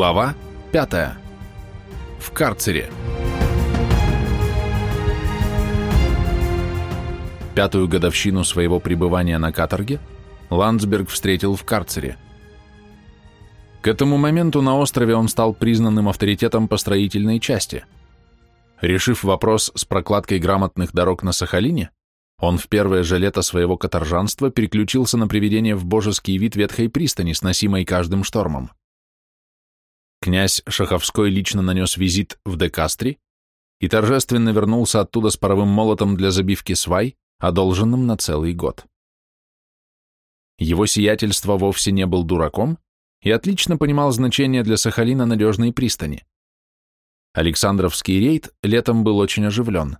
Глава 5. В карцере. Пятую годовщину своего пребывания на каторге Ландсберг встретил в карцере. К этому моменту на острове он стал признанным авторитетом по строительной части. Решив вопрос с прокладкой грамотных дорог на Сахалине, он в первое же лето своего каторжанства переключился на приведение в божеский вид ветхой пристани, сносимой каждым штормом. Князь Шаховской лично нанес визит в Декастри и торжественно вернулся оттуда с паровым молотом для забивки свай, одолженным на целый год. Его сиятельство вовсе не был дураком и отлично понимал значение для Сахалина надежной пристани. Александровский рейд летом был очень оживлен.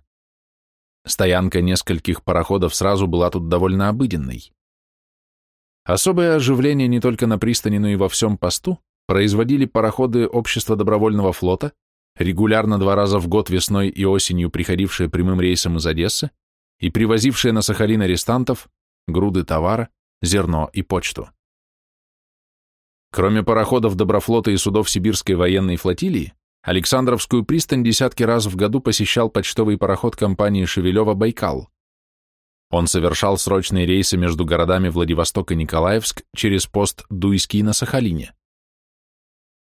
Стоянка нескольких пароходов сразу была тут довольно обыденной. Особое оживление не только на пристани, но и во всем посту производили пароходы Общества добровольного флота, регулярно два раза в год весной и осенью приходившие прямым рейсом из Одессы и привозившие на Сахалин арестантов, груды товара, зерно и почту. Кроме пароходов Доброфлота и судов Сибирской военной флотилии, Александровскую пристань десятки раз в году посещал почтовый пароход компании Шевелева «Байкал». Он совершал срочные рейсы между городами Владивосток и Николаевск через пост Дуйский на Сахалине.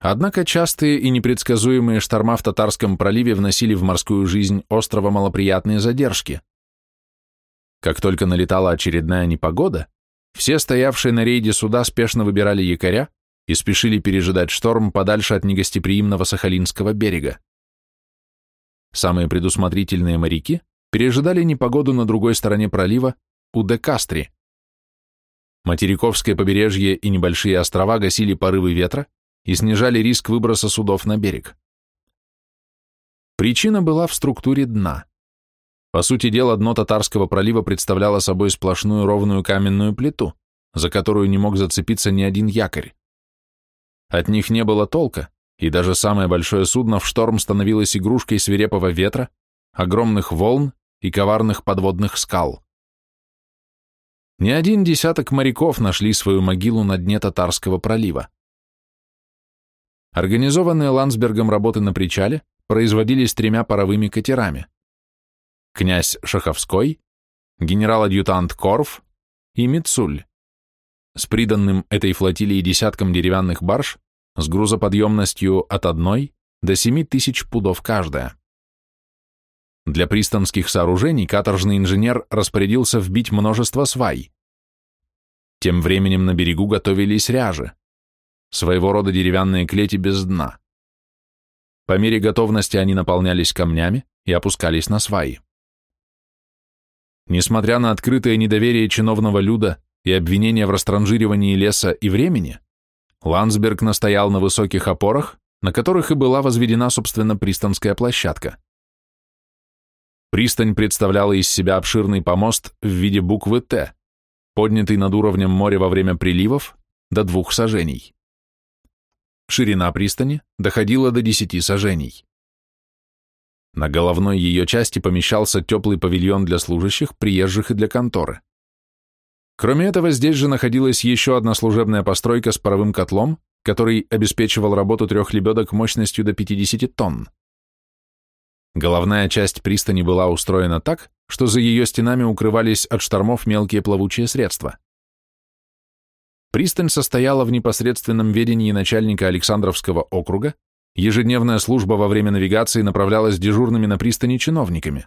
Однако частые и непредсказуемые шторма в Татарском проливе вносили в морскую жизнь острова малоприятные задержки. Как только налетала очередная непогода, все стоявшие на рейде суда спешно выбирали якоря и спешили пережидать шторм подальше от негостеприимного Сахалинского берега. Самые предусмотрительные моряки пережидали непогоду на другой стороне пролива у Декастри. Материковское побережье и небольшие острова гасили порывы ветра, и снижали риск выброса судов на берег. Причина была в структуре дна. По сути дела, дно Татарского пролива представляло собой сплошную ровную каменную плиту, за которую не мог зацепиться ни один якорь. От них не было толка, и даже самое большое судно в шторм становилось игрушкой свирепого ветра, огромных волн и коварных подводных скал. Не один десяток моряков нашли свою могилу на дне Татарского пролива. Организованные Ландсбергом работы на причале производились тремя паровыми катерами. Князь Шаховской, генерал-адъютант Корф и Мицуль. С приданным этой флотилии десятком деревянных барж с грузоподъемностью от одной до семи тысяч пудов каждая. Для пристанских сооружений каторжный инженер распорядился вбить множество свай. Тем временем на берегу готовились ряжи своего рода деревянные клети без дна. По мере готовности они наполнялись камнями и опускались на сваи. Несмотря на открытое недоверие чиновного люда и обвинения в растранжиривании леса и времени, Ландсберг настоял на высоких опорах, на которых и была возведена, собственно, пристанская площадка. Пристань представляла из себя обширный помост в виде буквы «Т», поднятый над уровнем моря во время приливов до двух сажений. Ширина пристани доходила до 10 сажений. На головной ее части помещался теплый павильон для служащих, приезжих и для конторы. Кроме этого, здесь же находилась еще одна служебная постройка с паровым котлом, который обеспечивал работу трех лебедок мощностью до 50 тонн. Головная часть пристани была устроена так, что за ее стенами укрывались от штормов мелкие плавучие средства. Пристань состояла в непосредственном ведении начальника Александровского округа, ежедневная служба во время навигации направлялась дежурными на пристани чиновниками.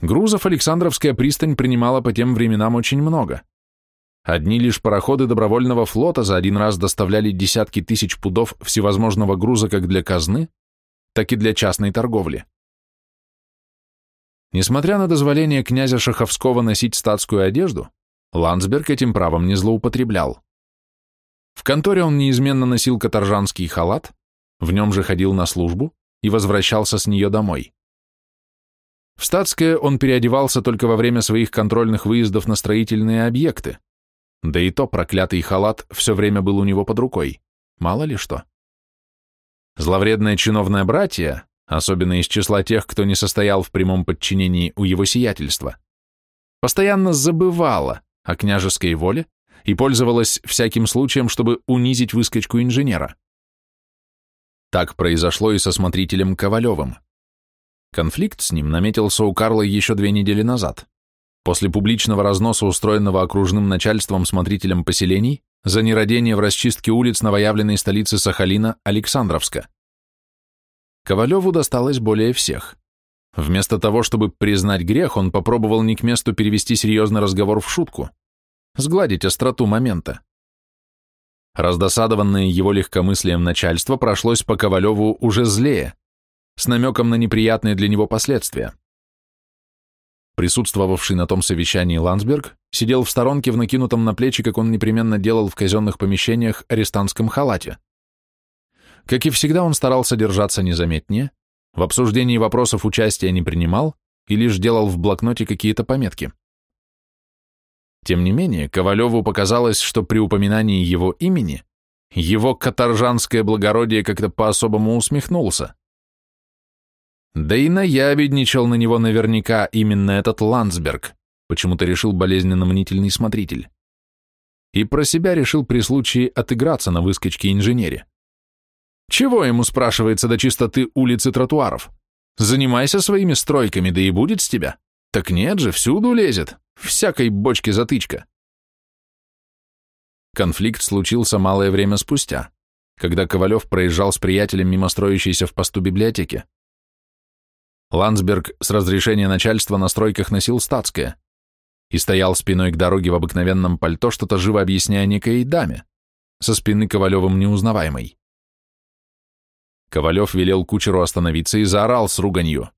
Грузов Александровская пристань принимала по тем временам очень много. Одни лишь пароходы добровольного флота за один раз доставляли десятки тысяч пудов всевозможного груза как для казны, так и для частной торговли. Несмотря на дозволение князя Шаховского носить статскую одежду, Ландсберг этим правом не злоупотреблял. В конторе он неизменно носил каторжанский халат, в нем же ходил на службу и возвращался с нее домой. В статское он переодевался только во время своих контрольных выездов на строительные объекты, да и то проклятый халат все время был у него под рукой, мало ли что. Зловредное чиновное братье, особенно из числа тех, кто не состоял в прямом подчинении у его сиятельства, постоянно забывало, о княжеской воле и пользовалась всяким случаем, чтобы унизить выскочку инженера. Так произошло и со смотрителем Ковалевым. Конфликт с ним наметился у Карла еще две недели назад, после публичного разноса, устроенного окружным начальством смотрителем поселений за нерадение в расчистке улиц новоявленной столицы Сахалина Александровска. Ковалеву досталось более всех. Вместо того, чтобы признать грех, он попробовал не к месту перевести серьезный разговор в шутку, сгладить остроту момента. Раздосадованное его легкомыслием начальство прошлось по Ковалеву уже злее, с намеком на неприятные для него последствия. Присутствовавший на том совещании Ландсберг сидел в сторонке в накинутом на плечи, как он непременно делал в казенных помещениях, арестантском халате. Как и всегда, он старался держаться незаметнее, в обсуждении вопросов участия не принимал и лишь делал в блокноте какие-то пометки. Тем не менее, Ковалеву показалось, что при упоминании его имени его каторжанское благородие как-то по-особому усмехнулся. Да и наябедничал на него наверняка именно этот Ландсберг, почему-то решил болезненно мнительный смотритель. И про себя решил при случае отыграться на выскочке инженере. Чего ему спрашивается до чистоты улиц и тротуаров? Занимайся своими стройками, да и будет с тебя. Так нет же, всюду лезет. Всякой бочке затычка. Конфликт случился малое время спустя, когда Ковалев проезжал с приятелем мимо строящейся в посту библиотеки. Ландсберг с разрешения начальства на стройках носил статское и стоял спиной к дороге в обыкновенном пальто, что-то живо объясняя некой даме, со спины Ковалевым неузнаваемой. Ковалев велел кучеру остановиться и заорал с руганью.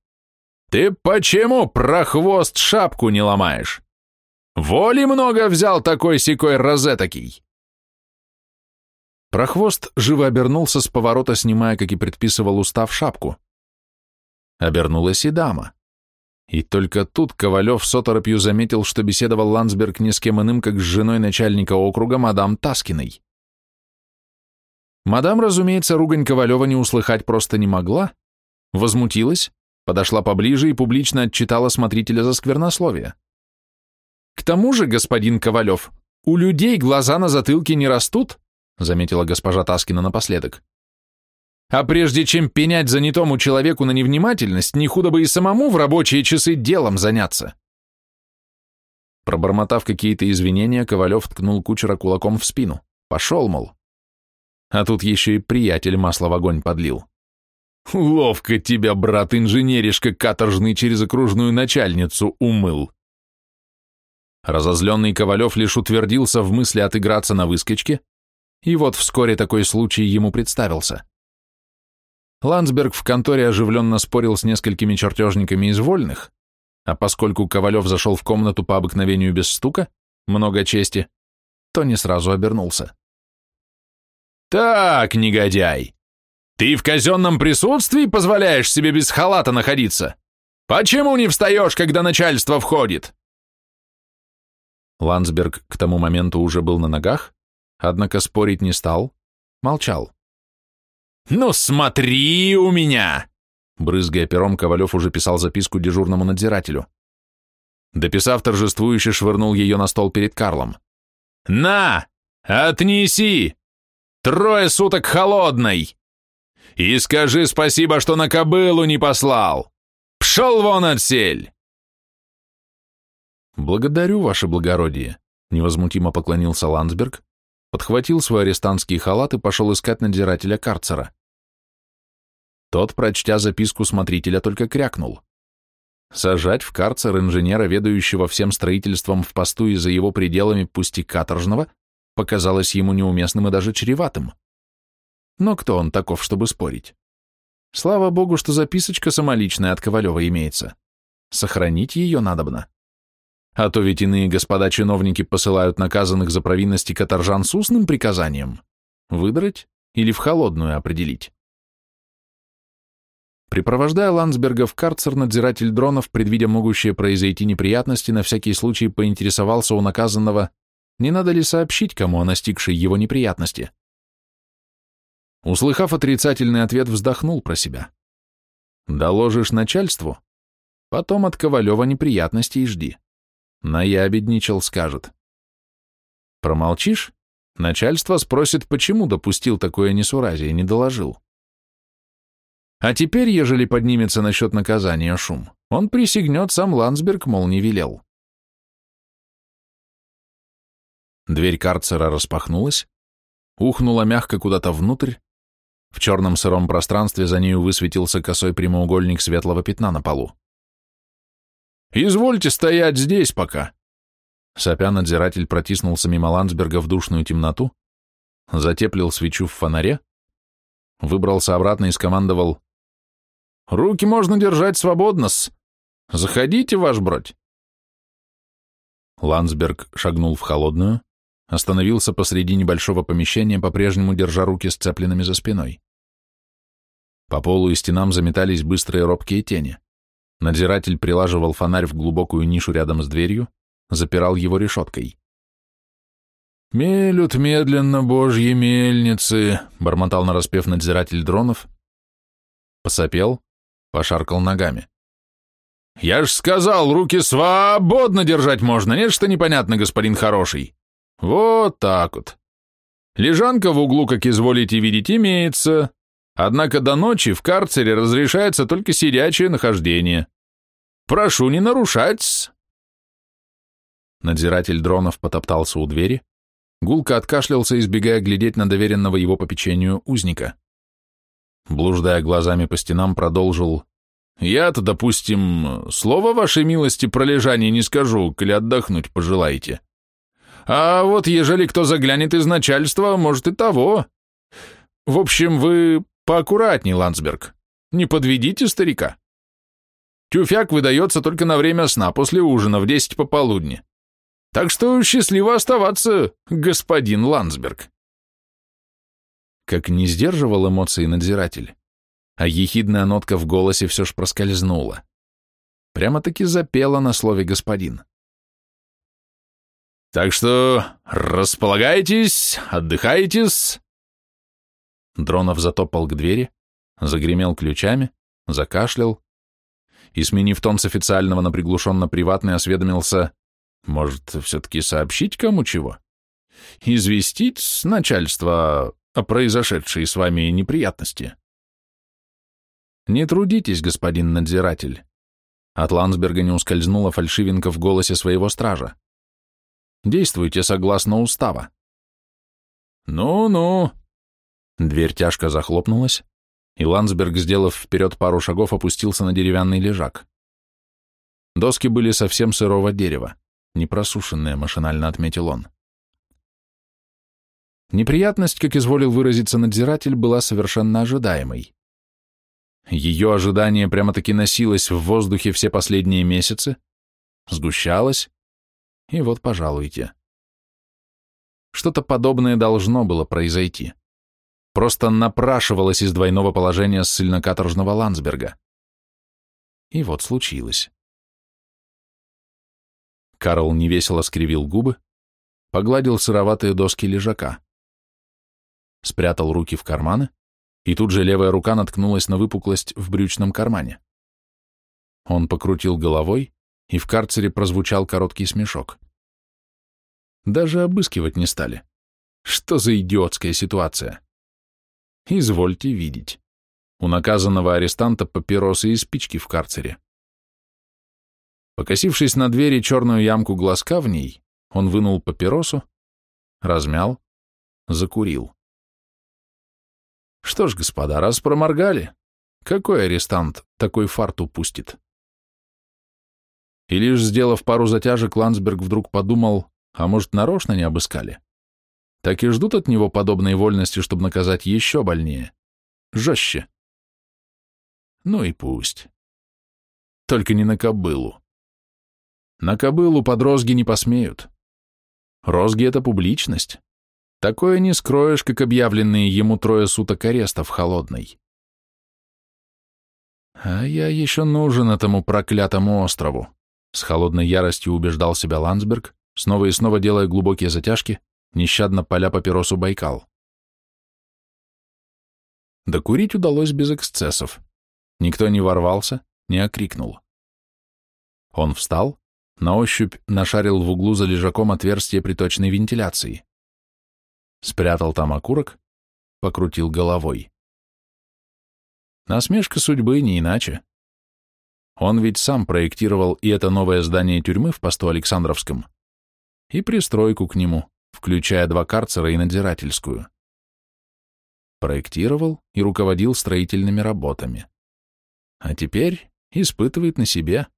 «Ты почему, прохвост, шапку не ломаешь? Воли много взял такой-сякой розетокий!» Прохвост живо обернулся с поворота, снимая, как и предписывал устав, шапку. Обернулась и дама. И только тут Ковалев с оторопью заметил, что беседовал Ландсберг не с кем иным, как с женой начальника округа, мадам Таскиной. Мадам, разумеется, ругань Ковалева не услыхать просто не могла, возмутилась, подошла поближе и публично отчитала смотрителя за сквернословие. «К тому же, господин Ковалев, у людей глаза на затылке не растут», заметила госпожа Таскина напоследок. «А прежде чем пенять занятому человеку на невнимательность, не худо бы и самому в рабочие часы делом заняться». Пробормотав какие-то извинения, Ковалев ткнул кучера кулаком в спину. Пошел, мол. А тут еще и приятель масло в огонь подлил. Ловко тебя, брат-инженеришка, каторжный через окружную начальницу умыл. Разозленный Ковалев лишь утвердился в мысли отыграться на выскочке, и вот вскоре такой случай ему представился. Ландсберг в конторе оживленно спорил с несколькими чертежниками из вольных, а поскольку Ковалев зашел в комнату по обыкновению без стука, много чести, то не сразу обернулся. «Так, негодяй, ты в казенном присутствии позволяешь себе без халата находиться? Почему не встаешь, когда начальство входит?» Ландсберг к тому моменту уже был на ногах, однако спорить не стал, молчал. «Ну смотри у меня!» Брызгая пером, Ковалев уже писал записку дежурному надзирателю. Дописав, торжествующе швырнул ее на стол перед Карлом. «На! Отнеси! Трое суток холодной! И скажи спасибо, что на кобылу не послал. Пшел вон отсель!» «Благодарю, ваше благородие», — невозмутимо поклонился Ландсберг, подхватил свой арестантский халат и пошел искать надзирателя карцера. Тот, прочтя записку смотрителя, только крякнул. Сажать в карцер инженера, ведающего всем строительством в посту и за его пределами пусть каторжного, показалось ему неуместным и даже чреватым. Но кто он таков, чтобы спорить? Слава богу, что записочка самоличная от Ковалева имеется. Сохранить ее надобно. А то ведь иные господа чиновники посылают наказанных за провинности каторжан с устным приказанием. Выдрать или в холодную определить. Припровождая Ландсберга в карцер, надзиратель дронов, предвидя могущие произойти неприятности, на всякий случай поинтересовался у наказанного, не надо ли сообщить кому о настигшей его неприятности. Услыхав отрицательный ответ, вздохнул про себя. Доложишь начальству? Потом от Ковалева неприятностей жди. Наябедничал, скажет. Промолчишь? Начальство спросит, почему допустил такое несуразие, не доложил. А теперь, ежели поднимется насчет наказания шум, он присягнет, сам Ландсберг, мол, не велел. Дверь карцера распахнулась, ухнула мягко куда-то внутрь, в черном сыром пространстве за нею высветился косой прямоугольник светлого пятна на полу. «Извольте стоять здесь пока!» Сопя надзиратель протиснулся мимо Ландсберга в душную темноту, затеплил свечу в фонаре, выбрался обратно и скомандовал «Руки можно держать свободно-с! Заходите, ваш бродь!» Ландсберг шагнул в холодную, остановился посреди небольшого помещения, по-прежнему держа руки сцепленными за спиной. По полу и стенам заметались быстрые робкие тени. Надзиратель прилаживал фонарь в глубокую нишу рядом с дверью, запирал его решеткой. «Мелют медленно божьи мельницы», — бормотал нараспев надзиратель дронов. Посопел, пошаркал ногами. «Я ж сказал, руки свободно держать можно, нет, что непонятно, господин хороший. Вот так вот. Лежанка в углу, как изволите видеть, имеется, однако до ночи в карцере разрешается только сидячее нахождение. Прошу не нарушать Надзиратель дронов потоптался у двери, гулко откашлялся, избегая глядеть на доверенного его попечению узника. Блуждая глазами по стенам, продолжил «Я-то, допустим, слово вашей милости про лежание не скажу, коли отдохнуть пожелаете. А вот ежели кто заглянет из начальства, может и того. В общем, вы поаккуратней, Ландсберг, не подведите старика. Тюфяк выдается только на время сна, после ужина, в десять пополудни. Так что счастливо оставаться, господин Ландсберг. Как не сдерживал эмоции надзиратель, а ехидная нотка в голосе все ж проскользнула. Прямо-таки запела на слове «господин». Так что располагайтесь, отдыхайтесь. Дронов затопал к двери, загремел ключами, закашлял и, сменив тон с официального на приглушенно-приватный, осведомился, может, все-таки сообщить кому чего? Известить начальство о произошедшей с вами неприятности? Не трудитесь, господин надзиратель. От Ландсберга не ускользнула фальшивинка в голосе своего стража. Действуйте согласно устава. Ну-ну. Дверь тяжко захлопнулась, и Ландсберг, сделав вперед пару шагов, опустился на деревянный лежак. Доски были совсем сырого дерева непросушенная, машинально отметил он. Неприятность, как изволил выразиться надзиратель, была совершенно ожидаемой. Ее ожидание прямо-таки носилось в воздухе все последние месяцы, сгущалось, и вот, пожалуйте. Что-то подобное должно было произойти. Просто напрашивалось из двойного положения ссыльно-каторжного Ландсберга. И вот случилось. Карл невесело скривил губы, погладил сыроватые доски лежака. Спрятал руки в карманы, и тут же левая рука наткнулась на выпуклость в брючном кармане. Он покрутил головой, и в карцере прозвучал короткий смешок. Даже обыскивать не стали. Что за идиотская ситуация? Извольте видеть. У наказанного арестанта папиросы и спички в карцере. Покосившись на двери черную ямку глазка в ней, он вынул папиросу, размял, закурил. Что ж, господа, раз проморгали, какой арестант такой фарт упустит? И лишь сделав пару затяжек, Ландсберг вдруг подумал, а может, нарочно не обыскали? Так и ждут от него подобной вольности, чтобы наказать еще больнее, жестче. Ну и пусть. Только не на кобылу. На кобылу под розги не посмеют. Розги — это публичность. Такое не скроешь, как объявленные ему трое суток ареста в холодной. А я еще нужен этому проклятому острову, с холодной яростью убеждал себя Ландсберг, снова и снова делая глубокие затяжки, нещадно поля папиросу Байкал. Докурить удалось без эксцессов. Никто не ворвался, не окрикнул. Он встал, на ощупь нашарил в углу за лежаком отверстие приточной вентиляции. Спрятал там окурок, покрутил головой. Насмешка судьбы не иначе. Он ведь сам проектировал и это новое здание тюрьмы в посту Александровском, и пристройку к нему, включая два карцера и надзирательскую. Проектировал и руководил строительными работами. А теперь испытывает на себе.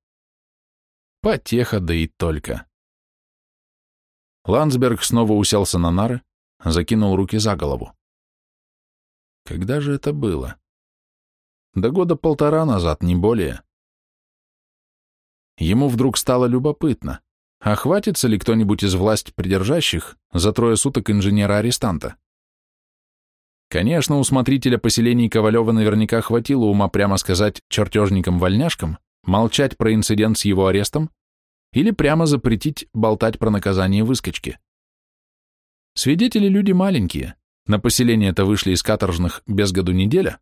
Потеха, да и только. Ландсберг снова уселся на нары, закинул руки за голову. Когда же это было? До года полтора назад, не более. Ему вдруг стало любопытно, а хватится ли кто-нибудь из власть придержащих за трое суток инженера-арестанта? Конечно, у смотрителя поселений Ковалева наверняка хватило ума прямо сказать чертежникам-вольняшкам, молчать про инцидент с его арестом или прямо запретить болтать про наказание выскочки. Свидетели люди маленькие, на поселение-то вышли из каторжных без году неделя,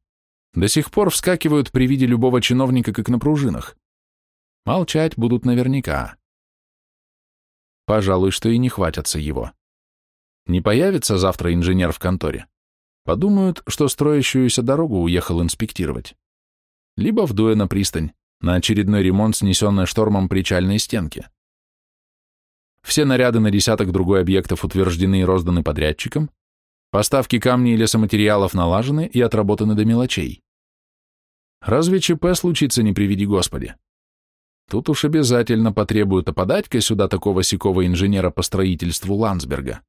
до сих пор вскакивают при виде любого чиновника, как на пружинах. Молчать будут наверняка. Пожалуй, что и не хватятся его. Не появится завтра инженер в конторе. Подумают, что строящуюся дорогу уехал инспектировать. Либо вдуя на пристань, на очередной ремонт, снесенной штормом причальной стенки. Все наряды на десяток другой объектов утверждены и розданы подрядчикам, поставки камней и лесоматериалов налажены и отработаны до мелочей. Разве ЧП случится, не приведи Господи? Тут уж обязательно потребуют, а подать-ка сюда такого сякого инженера по строительству Ландсберга.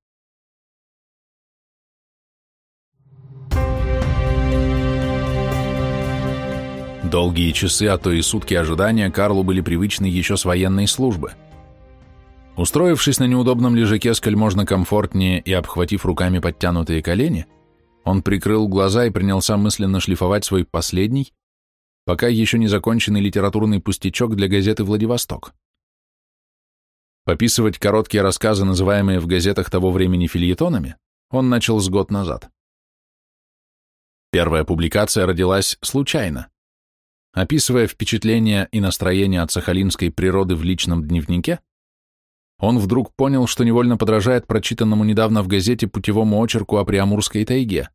Долгие часы, а то и сутки ожидания Карлу были привычны еще с военной службы. Устроившись на неудобном лежаке сколь можно комфортнее и обхватив руками подтянутые колени, он прикрыл глаза и принялся мысленно шлифовать свой последний, пока еще не законченный литературный пустячок для газеты «Владивосток». Пописывать короткие рассказы, называемые в газетах того времени фильетонами, он начал с год назад. Первая публикация родилась случайно. Описывая впечатления и настроения от сахалинской природы в личном дневнике, он вдруг понял, что невольно подражает прочитанному недавно в газете путевому очерку о Приамурской тайге.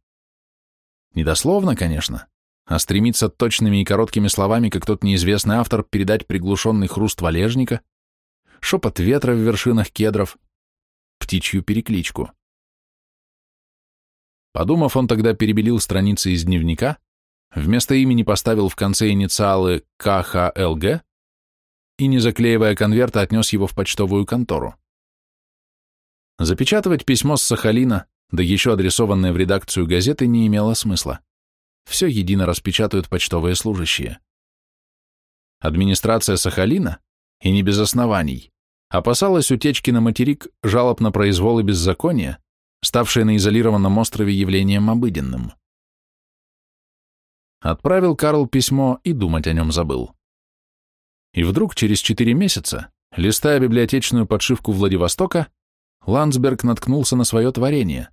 Недословно, конечно, а стремится точными и короткими словами, как тот неизвестный автор, передать приглушенный хруст валежника, шепот ветра в вершинах кедров, птичью перекличку. Подумав, он тогда перебелил страницы из дневника, вместо имени поставил в конце инициалы КХЛГ и, не заклеивая конверта, отнес его в почтовую контору. Запечатывать письмо с Сахалина, да еще адресованное в редакцию газеты, не имело смысла. Все едино распечатают почтовые служащие. Администрация Сахалина, и не без оснований, опасалась утечки на материк жалоб на произвол и беззаконие, ставшие на изолированном острове явлением обыденным. Отправил Карл письмо и думать о нем забыл. И вдруг через четыре месяца, листая библиотечную подшивку Владивостока, Ландсберг наткнулся на свое творение.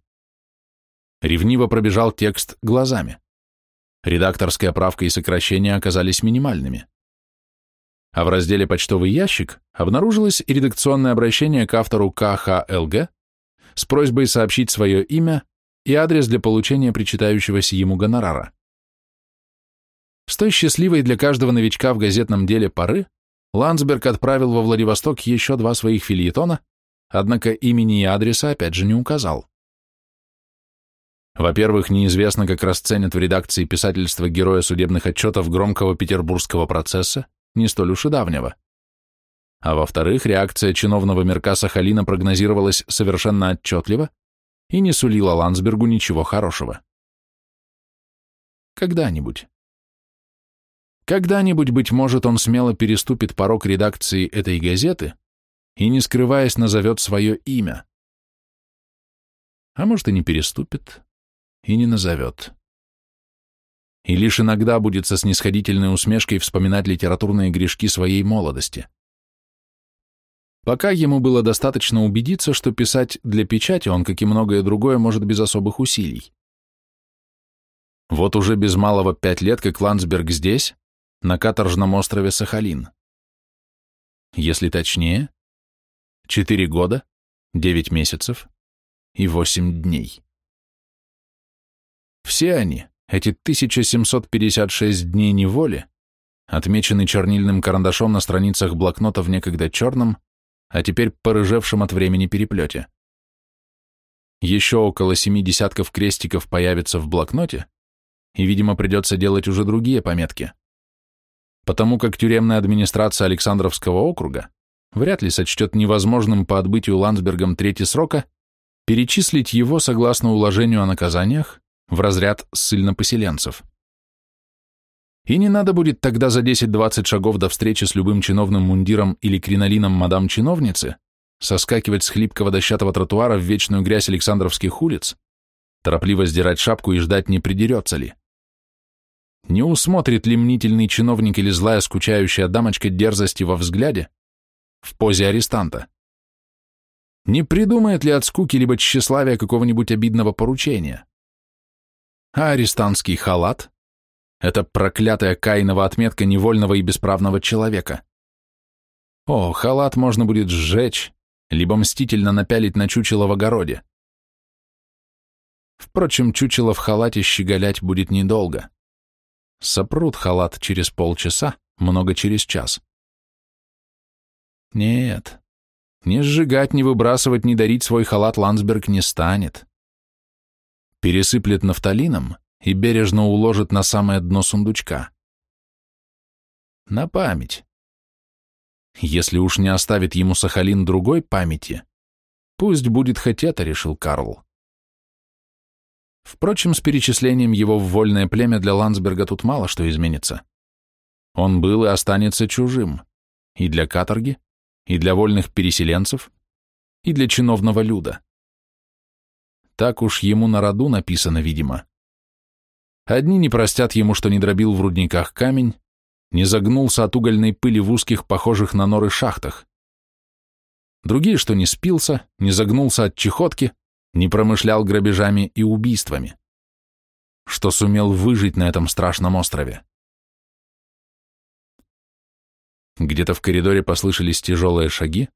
Ревниво пробежал текст глазами. Редакторская правка и сокращения оказались минимальными. А в разделе «Почтовый ящик» обнаружилось и редакционное обращение к автору КХЛГ с просьбой сообщить свое имя и адрес для получения причитающегося ему гонорара. С той счастливой для каждого новичка в газетном деле поры Ландсберг отправил во Владивосток еще два своих фильетона, однако имени и адреса опять же не указал. Во-первых, неизвестно, как расценят в редакции писательства героя судебных отчетов громкого петербургского процесса, не столь уж и давнего. А во-вторых, реакция чиновного мирка Сахалина прогнозировалась совершенно отчетливо и не сулила Ландсбергу ничего хорошего. Когда-нибудь. Когда-нибудь, быть может, он смело переступит порог редакции этой газеты и, не скрываясь, назовет свое имя. А может, и не переступит, и не назовет. И лишь иногда будет со снисходительной усмешкой вспоминать литературные грешки своей молодости. Пока ему было достаточно убедиться, что писать для печати он, как и многое другое, может без особых усилий. Вот уже без малого пять лет, как Ландсберг здесь, на каторжном острове Сахалин. Если точнее, четыре года, девять месяцев и восемь дней. Все они, эти 1756 дней неволи, отмеченный чернильным карандашом на страницах блокнота в некогда черном, а теперь порыжевшем от времени переплете. Еще около семи десятков крестиков появится в блокноте, и, видимо, придется делать уже другие пометки. Потому как тюремная администрация Александровского округа вряд ли сочтет невозможным по отбытию Ландсбергом трети срока перечислить его, согласно уложению о наказаниях, в разряд ссыльнопоселенцев. И не надо будет тогда за 10-20 шагов до встречи с любым чиновным мундиром или кринолином мадам-чиновницы соскакивать с хлипкого дощатого тротуара в вечную грязь Александровских улиц, торопливо сдирать шапку и ждать, не придерется ли. Не усмотрит ли мнительный чиновник или злая скучающая дамочка дерзости во взгляде, в позе арестанта? Не придумает ли от скуки либо тщеславия какого-нибудь обидного поручения? А арестантский халат? Это проклятая Каинова отметка невольного и бесправного человека. О, халат можно будет сжечь, либо мстительно напялить на чучело в огороде. Впрочем, чучело в халате щеголять будет недолго. Сопрут халат через полчаса, много через час. Нет, ни сжигать, ни выбрасывать, ни дарить свой халат Ландсберг не станет. Пересыплет нафталином и бережно уложит на самое дно сундучка. На память. Если уж не оставит ему Сахалин другой памяти, пусть будет хоть это, решил Карл. Впрочем, с перечислением его в вольное племя для Ландсберга тут мало что изменится. Он был и останется чужим. И для каторги, и для вольных переселенцев, и для чиновного люда. Так уж ему на роду написано, видимо. Одни не простят ему, что не дробил в рудниках камень, не загнулся от угольной пыли в узких, похожих на норы шахтах. Другие, что не спился, не загнулся от чехотки, не промышлял грабежами и убийствами, что сумел выжить на этом страшном острове. Где-то в коридоре послышались тяжелые шаги,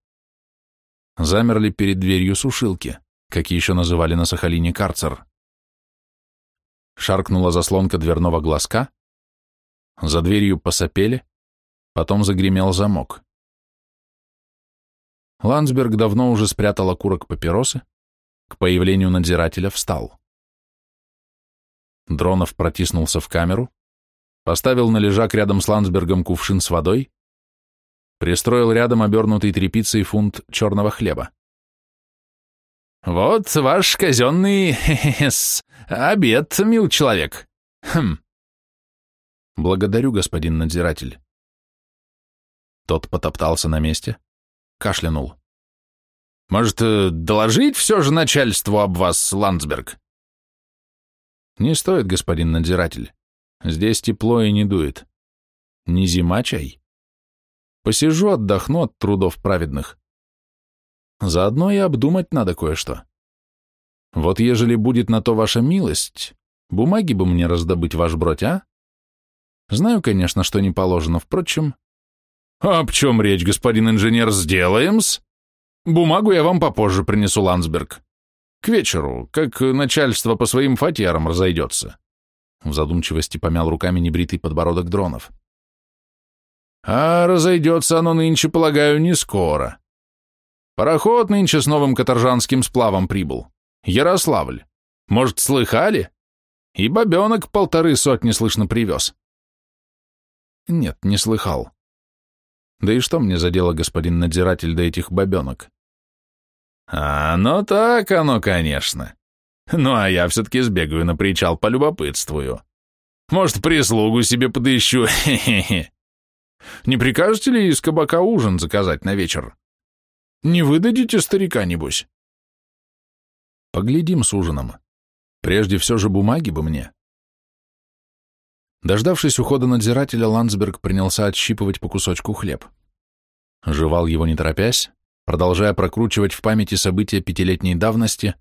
замерли перед дверью сушилки, как еще называли на Сахалине карцер. Шаркнула заслонка дверного глазка, за дверью посопели, потом загремел замок. Ландсберг давно уже спрятал окурок папиросы, к появлению надзирателя встал. Дронов протиснулся в камеру, поставил на лежак рядом с Ландсбергом кувшин с водой, пристроил рядом обернутый тряпицей фунт черного хлеба. «Вот ваш казенный обед, мил человек. Хм, Благодарю, господин надзиратель. Тот потоптался на месте, кашлянул. Может, э, доложить все же начальству об вас, Ландсберг? Не стоит, господин надзиратель. Здесь тепло и не дует. Не зима чай. Посижу, отдохну от трудов праведных. Заодно и обдумать надо кое-что. Вот ежели будет на то ваша милость, бумаги бы мне раздобыть, ваш бродь, а? Знаю, конечно, что не положено, впрочем... А об чем речь, господин инженер, сделаем-с? Бумагу я вам попозже принесу, Ландсберг. К вечеру, как начальство по своим фатерам разойдется. В задумчивости помял руками небритый подбородок дронов. А разойдется оно нынче, полагаю, не скоро. Пароход нынче с новым каторжанским сплавом прибыл. Ярославль. Может, слыхали? И бабенок полторы сотни слышно привез. Нет, не слыхал. Да и что мне за дело, господин надзиратель, до этих бабенок? А, ну так оно, конечно. Ну, а я все-таки сбегаю на причал, полюбопытствую. Может, прислугу себе подыщу, хе-хе-хе. Не прикажете ли из кабака ужин заказать на вечер? Не выдадите старика, небось? Поглядим с ужином. Прежде все же бумаги бы мне. Дождавшись ухода надзирателя, Ландсберг принялся отщипывать по кусочку хлеб. Жевал его не торопясь, продолжая прокручивать в памяти события пятилетней давности,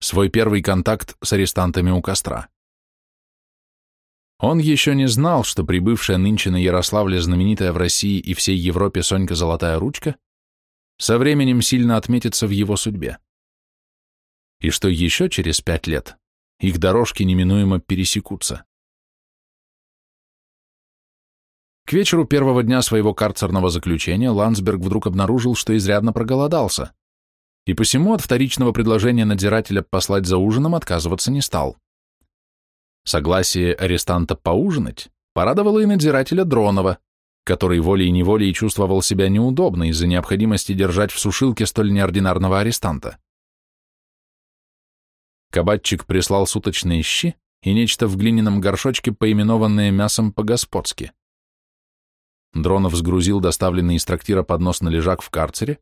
свой первый контакт с арестантами у костра. Он еще не знал, что прибывшая нынче на Ярославле знаменитая в России и всей Европе Сонька Золотая Ручка со временем сильно отметится в его судьбе. И что еще через пять лет их дорожки неминуемо пересекутся. К вечеру первого дня своего карцерного заключения Ландсберг вдруг обнаружил, что изрядно проголодался, и посему от вторичного предложения надзирателя послать за ужином отказываться не стал. Согласие арестанта поужинать порадовало и надзирателя Дронова, который волей-неволей чувствовал себя неудобно из-за необходимости держать в сушилке столь неординарного арестанта. Кабатчик прислал суточные щи и нечто в глиняном горшочке, поименованное мясом по-господски. Дронов сгрузил доставленный из трактира поднос на лежак в карцере,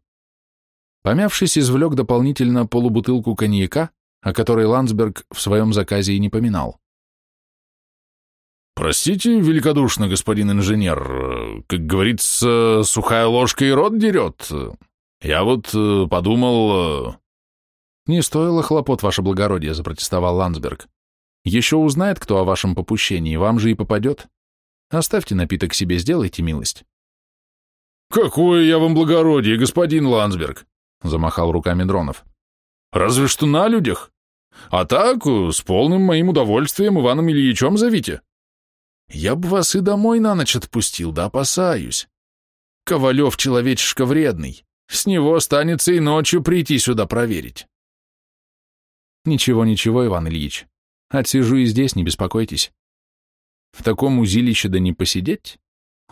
помявшись, извлек дополнительно полубутылку коньяка, о которой Ландсберг в своем заказе и не поминал. «Простите, великодушно, господин инженер, как говорится, сухая ложка и рот дерет. Я вот э, подумал...» э, «Не стоило хлопот, ваше благородие», — запротестовал Ландсберг. «Еще узнает, кто о вашем попущении, вам же и попадет. Оставьте напиток себе, сделайте милость». «Какое я вам благородие, господин Ландсберг!» — замахал руками Дронов. «Разве что на людях. А так, с полным моим удовольствием Иваном Ильичем зовите». Я бы вас и домой на ночь отпустил, да опасаюсь. Ковалев человечишка вредный. С него останется и ночью прийти сюда проверить. Ничего, ничего, Иван Ильич. Отсижу и здесь, не беспокойтесь. В таком узилище да не посидеть?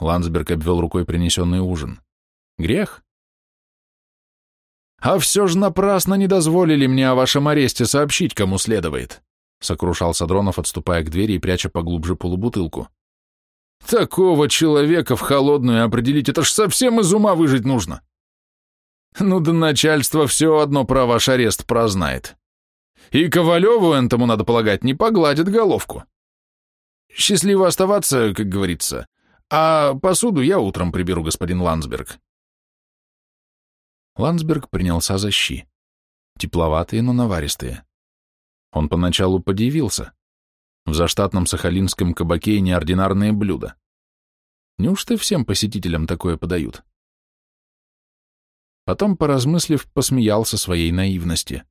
Ландсберг обвел рукой принесенный ужин. Грех? А все же напрасно не дозволили мне о вашем аресте сообщить, кому следует. — сокрушался Дронов, отступая к двери и пряча поглубже полубутылку. «Такого человека в холодную определить, это ж совсем из ума выжить нужно!» «Ну да начальство все одно про ваш арест прознает. И Ковалеву этому, надо полагать, не погладит головку. Счастливо оставаться, как говорится. А посуду я утром приберу, господин Ландсберг». Ландсберг принялся за щи. Тепловатые, но наваристые. Он поначалу подивился. В заштатном сахалинском кабаке неординарные блюда. Неужто всем посетителям такое подают? Потом, поразмыслив, посмеялся своей наивности.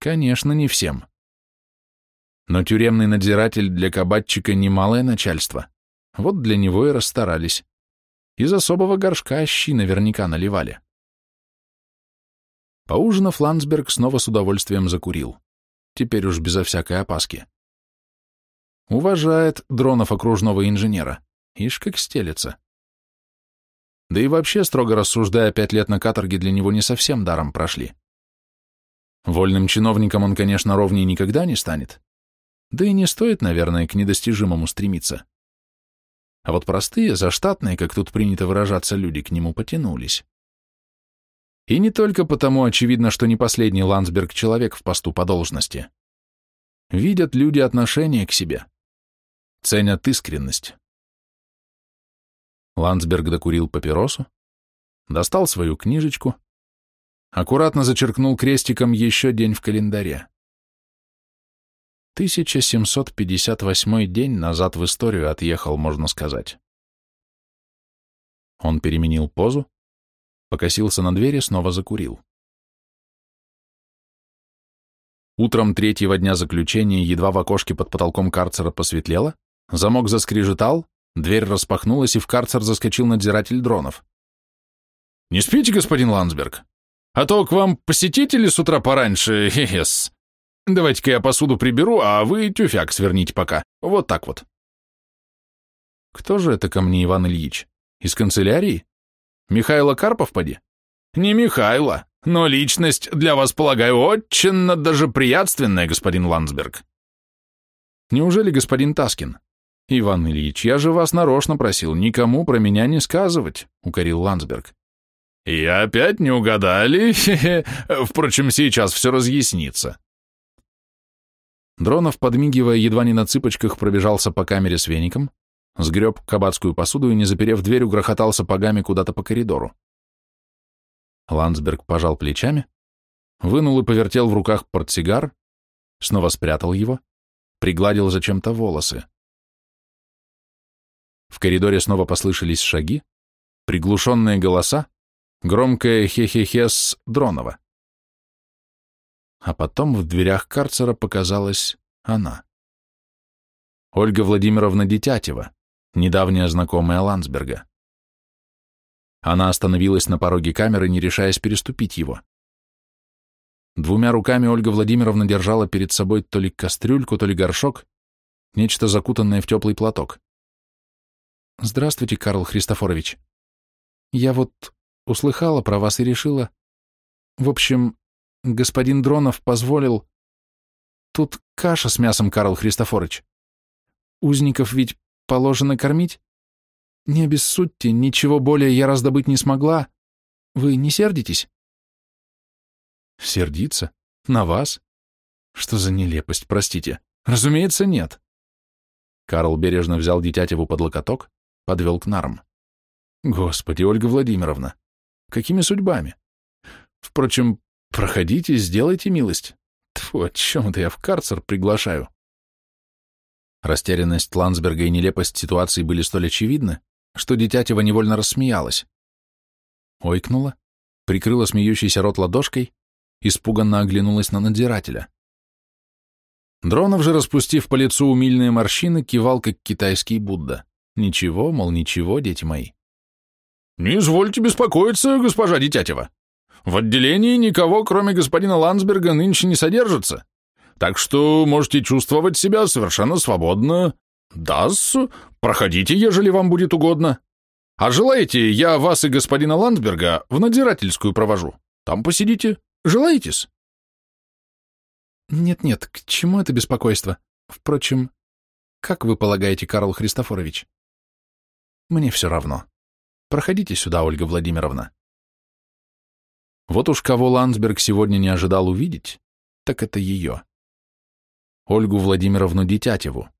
Конечно, не всем. Но тюремный надзиратель для кабатчика немалое начальство. Вот для него и расстарались. Из особого горшка щи наверняка наливали. Поужинав, Ландсберг снова с удовольствием закурил теперь уж безо всякой опаски. Уважает дронов окружного инженера. Ишь, как стелется. Да и вообще, строго рассуждая, пять лет на каторге для него не совсем даром прошли. Вольным чиновником он, конечно, ровнее никогда не станет. Да и не стоит, наверное, к недостижимому стремиться. А вот простые, заштатные, как тут принято выражаться, люди к нему потянулись. И не только потому, очевидно, что не последний Ландсберг человек в посту по должности. Видят люди отношение к себе. Ценят искренность. Ландсберг докурил папиросу, достал свою книжечку, аккуратно зачеркнул крестиком еще день в календаре. 1758 день назад в историю отъехал, можно сказать. Он переменил позу, покосился на двери, снова закурил. Утром третьего дня заключения едва в окошке под потолком карцера посветлело, замок заскрежетал, дверь распахнулась, и в карцер заскочил надзиратель дронов. «Не спите, господин Ландсберг? А то к вам посетители с утра пораньше, хе-хес. Давайте-ка я посуду приберу, а вы тюфяк сверните пока. Вот так вот». «Кто же это ко мне, Иван Ильич? Из канцелярии?» Михайло Карпов, поди? Не Михайло, но личность для вас, полагаю, очень даже приятственная, господин Ландсберг. Неужели господин Таскин? Иван Ильич, я же вас нарочно просил никому про меня не сказывать, укорил Ландсберг. И опять не угадали? Впрочем, сейчас все разъяснится. Дронов, подмигивая, едва не на цыпочках пробежался по камере с веником, сгреб кабацкую посуду и, не заперев дверь, угрохотал сапогами куда-то по коридору. Ландсберг пожал плечами, вынул и повертел в руках портсигар, снова спрятал его, пригладил зачем-то волосы. В коридоре снова послышались шаги, приглушенные голоса, громкое хе-хе-хе с Дронова. А потом в дверях карцера показалась она. Ольга Владимировна Детятева, недавняя знакомая Ландсберга. Она остановилась на пороге камеры, не решаясь переступить его. Двумя руками Ольга Владимировна держала перед собой то ли кастрюльку, то ли горшок, нечто закутанное в теплый платок. «Здравствуйте, Карл Христофорович. Я вот услыхала про вас и решила... В общем, господин Дронов позволил... Тут каша с мясом, Карл Христофорович. Узников ведь положено кормить? Не обессудьте, ничего более я раздобыть не смогла. Вы не сердитесь?» «Сердиться? На вас? Что за нелепость, простите? Разумеется, нет». Карл бережно взял дитятеву под локоток, подвел к нарам. «Господи, Ольга Владимировна, какими судьбами? Впрочем, проходите, сделайте милость. Тьфу, о чем-то я в карцер приглашаю». Растерянность Ландсберга и нелепость ситуации были столь очевидны, что Дитятева невольно рассмеялась. Ойкнула, прикрыла смеющийся рот ладошкой, испуганно оглянулась на надзирателя. Дронов же, распустив по лицу умильные морщины, кивал, как китайский Будда. Ничего, мол, ничего, дети мои. «Не извольте беспокоиться, госпожа Дитятева. В отделении никого, кроме господина Ландсберга, нынче не содержится. Так что можете чувствовать себя совершенно свободно. Да-с, проходите, ежели вам будет угодно. А желаете, я вас и господина Ландсберга в надзирательскую провожу. Там посидите. Желаетесь? Нет-нет, к чему это беспокойство? Впрочем, как вы полагаете, Карл Христофорович? Мне все равно. Проходите сюда, Ольга Владимировна. Вот уж кого Ландсберг сегодня не ожидал увидеть, так это ее. Ольгу Владимировну Дитятеву.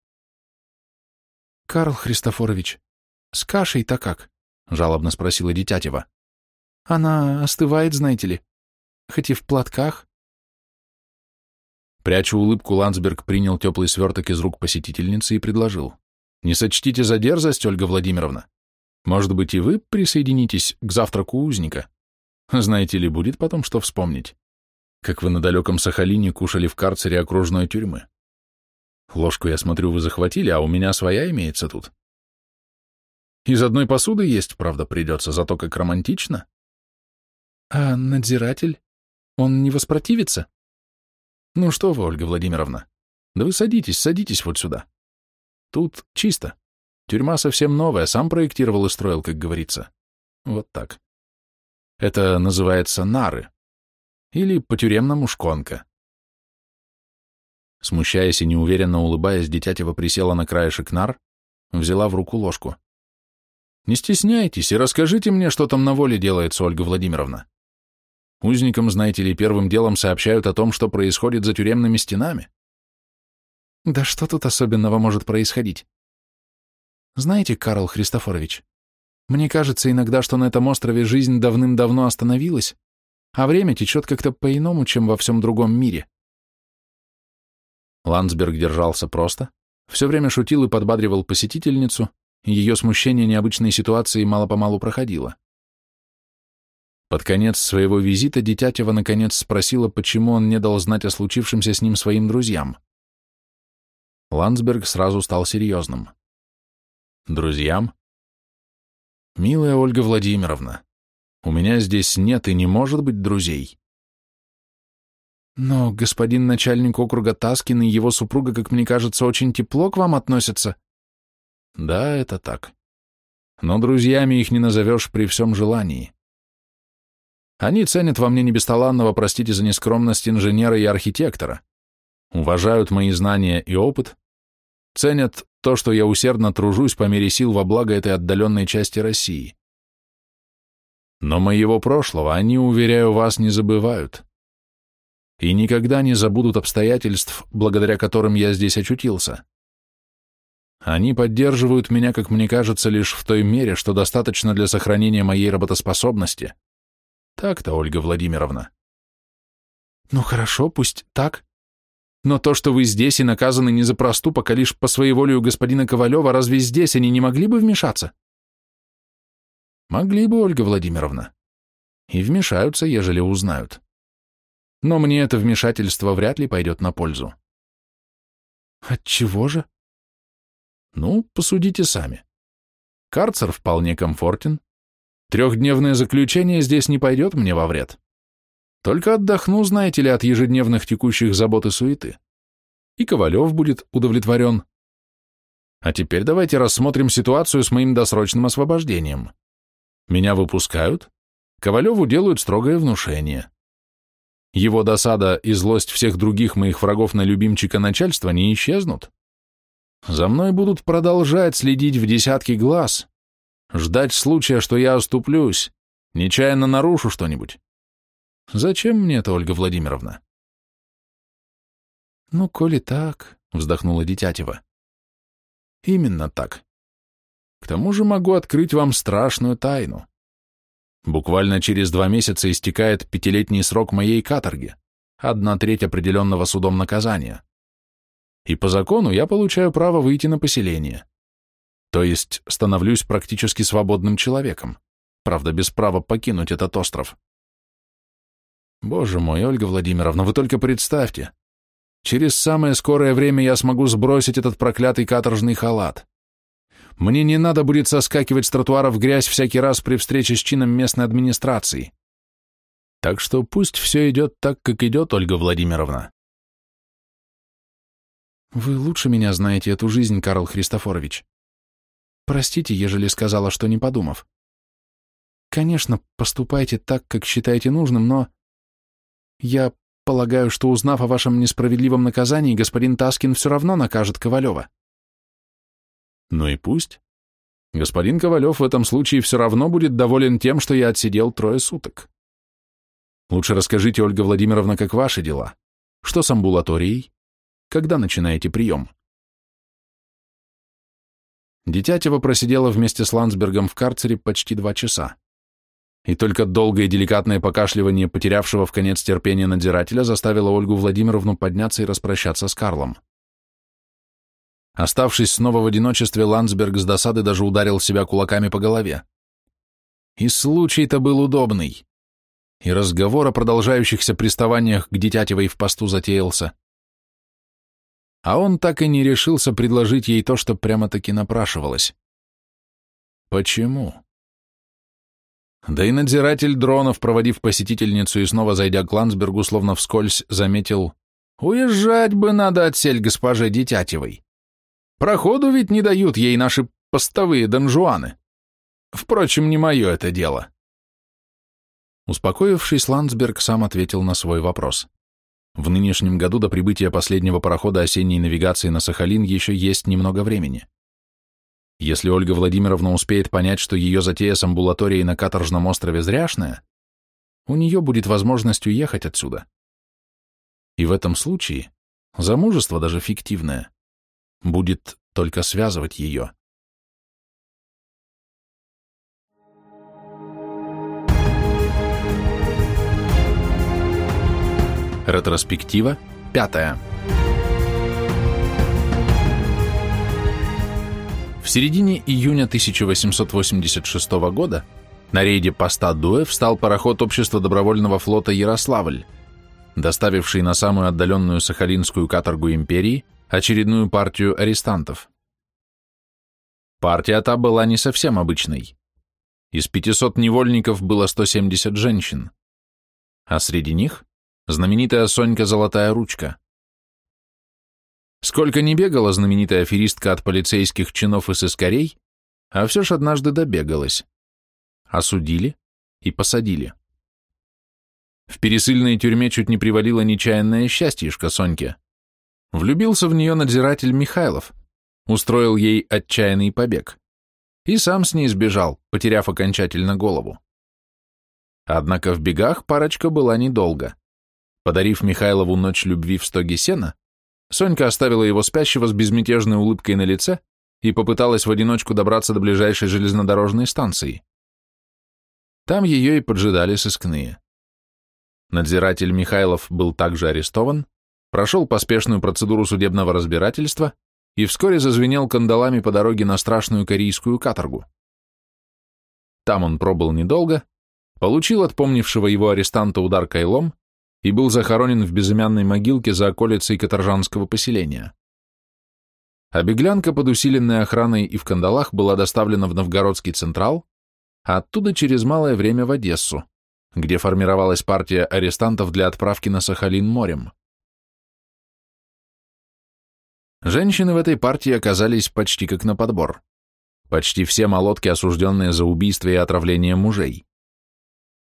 «Карл Христофорович, с кашей-то как?» — жалобно спросила Дитятева. «Она остывает, знаете ли, хоть и в платках». Пряча улыбку, Ландсберг принял теплый сверток из рук посетительницы и предложил. «Не сочтите за дерзость, Ольга Владимировна. Может быть, и вы присоединитесь к завтраку узника? Знаете ли, будет потом что вспомнить, как вы на далеком Сахалине кушали в карцере окружной тюрьмы. Ложку, я смотрю, вы захватили, а у меня своя имеется тут. Из одной посуды есть, правда, придется, зато как романтично. А надзиратель? Он не воспротивится? Ну что вы, Ольга Владимировна, да вы садитесь, садитесь вот сюда. Тут чисто. Тюрьма совсем новая, сам проектировал и строил, как говорится. Вот так. Это называется нары. Или по-тюремному шконка. Смущаясь и неуверенно улыбаясь, Дитятева присела на краешек нар, взяла в руку ложку. «Не стесняйтесь и расскажите мне, что там на воле делается, Ольга Владимировна. Узникам, знаете ли, первым делом сообщают о том, что происходит за тюремными стенами». «Да что тут особенного может происходить?» «Знаете, Карл Христофорович, мне кажется иногда, что на этом острове жизнь давным-давно остановилась, а время течет как-то по-иному, чем во всем другом мире. Ландсберг держался просто, все время шутил и подбадривал посетительницу, и ее смущение необычной ситуации мало-помалу проходило. Под конец своего визита Дитятева наконец спросила, почему он не дал знать о случившемся с ним своим друзьям. Ландсберг сразу стал серьезным. «Друзьям?» «Милая Ольга Владимировна, у меня здесь нет и не может быть друзей. Но господин начальник округа Таскин и его супруга, как мне кажется, очень тепло к вам относятся. Да, это так. Но друзьями их не назовешь при всем желании. Они ценят во мне не бесталанного, простите за нескромность, инженера и архитектора. Уважают мои знания и опыт. Ценят то, что я усердно тружусь по мере сил во благо этой отдаленной части России. Но моего прошлого они, уверяю вас, не забывают и никогда не забудут обстоятельств, благодаря которым я здесь очутился. Они поддерживают меня, как мне кажется, лишь в той мере, что достаточно для сохранения моей работоспособности. Так-то, Ольга Владимировна. Ну хорошо, пусть так. Но то, что вы здесь и наказаны не за проступок, а лишь по своеволию господина Ковалева, разве здесь они не могли бы вмешаться? Могли бы, Ольга Владимировна. И вмешаются, ежели узнают но мне это вмешательство вряд ли пойдет на пользу. Отчего же? Ну, посудите сами. Карцер вполне комфортен. Трехдневное заключение здесь не пойдет мне во вред. Только отдохну, знаете ли, от ежедневных текущих забот и суеты. И Ковалев будет удовлетворен. А теперь давайте рассмотрим ситуацию с моим досрочным освобождением. Меня выпускают, Ковалеву делают строгое внушение. Его досада и злость всех других моих врагов на любимчика начальства не исчезнут. За мной будут продолжать следить в десятки глаз, ждать случая, что я оступлюсь, нечаянно нарушу что-нибудь. Зачем мне это, Ольга Владимировна? Ну, коли так, вздохнула Дитятева. Именно так. К тому же могу открыть вам страшную тайну. Буквально через два месяца истекает пятилетний срок моей каторги, одна треть определенного судом наказания. И по закону я получаю право выйти на поселение. То есть становлюсь практически свободным человеком, правда, без права покинуть этот остров. Боже мой, Ольга Владимировна, вы только представьте. Через самое скорое время я смогу сбросить этот проклятый каторжный халат. Мне не надо будет соскакивать с тротуара в грязь всякий раз при встрече с чином местной администрации. Так что пусть все идет так, как идет, Ольга Владимировна. Вы лучше меня знаете эту жизнь, Карл Христофорович. Простите, ежели сказала, что не подумав. Конечно, поступайте так, как считаете нужным, но... Я полагаю, что, узнав о вашем несправедливом наказании, господин Таскин все равно накажет Ковалева. Ну и пусть. Господин Ковалев в этом случае все равно будет доволен тем, что я отсидел трое суток. Лучше расскажите, Ольга Владимировна, как ваши дела. Что с амбулаторией? Когда начинаете прием? Дитятева просидела вместе с Ландсбергом в карцере почти два часа. И только долгое и деликатное покашливание потерявшего в конец терпения надзирателя заставило Ольгу Владимировну подняться и распрощаться с Карлом. Оставшись снова в одиночестве, Ландсберг с досады даже ударил себя кулаками по голове. И случай-то был удобный. И разговор о продолжающихся приставаниях к Дитятевой в посту затеялся. А он так и не решился предложить ей то, что прямо-таки напрашивалось. Почему? Да и надзиратель Дронов, проводив посетительницу и снова зайдя к Ландсбергу, словно вскользь, заметил, «Уезжать бы надо от сель госпоже Дитятевой. Проходу ведь не дают ей наши постовые донжуаны. Впрочем, не мое это дело. Успокоившись, Ландсберг сам ответил на свой вопрос. В нынешнем году до прибытия последнего парохода осенней навигации на Сахалин еще есть немного времени. Если Ольга Владимировна успеет понять, что ее затея с амбулаторией на каторжном острове зряшная, у нее будет возможность уехать отсюда. И в этом случае замужество даже фиктивное будет только связывать ее. Ретроспектива пятая. В середине июня 1886 года на рейде поста Дуэ встал пароход Общества добровольного флота «Ярославль», доставивший на самую отдаленную Сахалинскую каторгу империи очередную партию арестантов. Партия та была не совсем обычной. Из 500 невольников было 170 женщин, а среди них знаменитая Сонька Золотая Ручка. Сколько не бегала знаменитая аферистка от полицейских чинов и сыскарей, а все ж однажды добегалась. Осудили и посадили. В пересыльной тюрьме чуть не привалило нечаянное счастьишко Соньке. Влюбился в нее надзиратель Михайлов, устроил ей отчаянный побег. И сам с ней сбежал, потеряв окончательно голову. Однако в бегах парочка была недолго. Подарив Михайлову ночь любви в стоге сена, Сонька оставила его спящего с безмятежной улыбкой на лице и попыталась в одиночку добраться до ближайшей железнодорожной станции. Там ее и поджидали сыскные. Надзиратель Михайлов был также арестован, прошел поспешную процедуру судебного разбирательства и вскоре зазвенел кандалами по дороге на страшную корейскую каторгу. Там он пробыл недолго, получил от помнившего его арестанта удар кайлом и был захоронен в безымянной могилке за околицей каторжанского поселения. а беглянка под усиленной охраной и в кандалах была доставлена в Новгородский Централ, а оттуда через малое время в Одессу, где формировалась партия арестантов для отправки на Сахалин морем. Женщины в этой партии оказались почти как на подбор. Почти все молотки, осужденные за убийство и отравление мужей.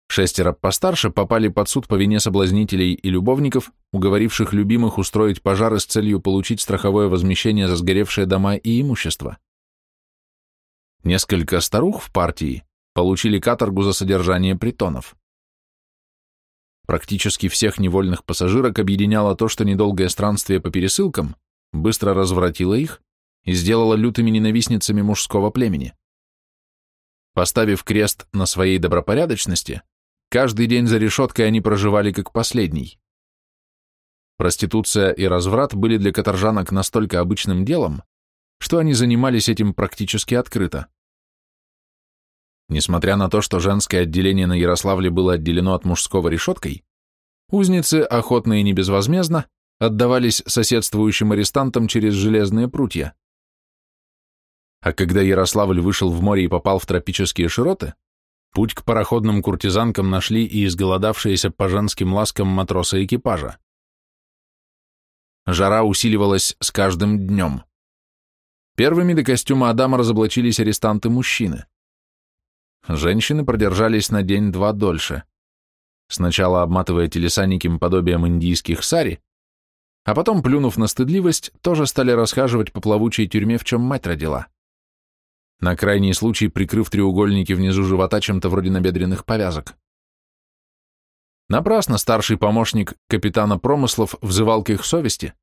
Шестеро постарше попали под суд по вине соблазнителей и любовников, уговоривших любимых устроить пожары с целью получить страховое возмещение за сгоревшие дома и имущество. Несколько старух в партии получили каторгу за содержание притонов. Практически всех невольных пассажирок объединяло то, что недолгое странствие по пересылкам быстро развратило их и сделало лютыми ненавистницами мужского племени. Поставив крест на своей добропорядочности, каждый день за решеткой они проживали как последний. Проституция и разврат были для каторжанок настолько обычным делом, что они занимались этим практически открыто. Несмотря на то, что женское отделение на Ярославле было отделено от мужского решеткой, узницы охотно и не безвозмездно отдавались соседствующим арестантам через железные прутья. А когда Ярославль вышел в море и попал в тропические широты, путь к пароходным куртизанкам нашли и изголодавшиеся по женским ласкам матросы экипажа. Жара усиливалась с каждым днем. Первыми до костюма Адама разоблачились арестанты-мужчины. Женщины продержались на день-два дольше. Сначала обматывая телеса неким подобием индийских сари, а потом, плюнув на стыдливость, тоже стали расхаживать по плавучей тюрьме, в чем мать родила. На крайний случай прикрыв треугольники внизу живота чем-то вроде набедренных повязок. Напрасно старший помощник капитана промыслов взывал к их совести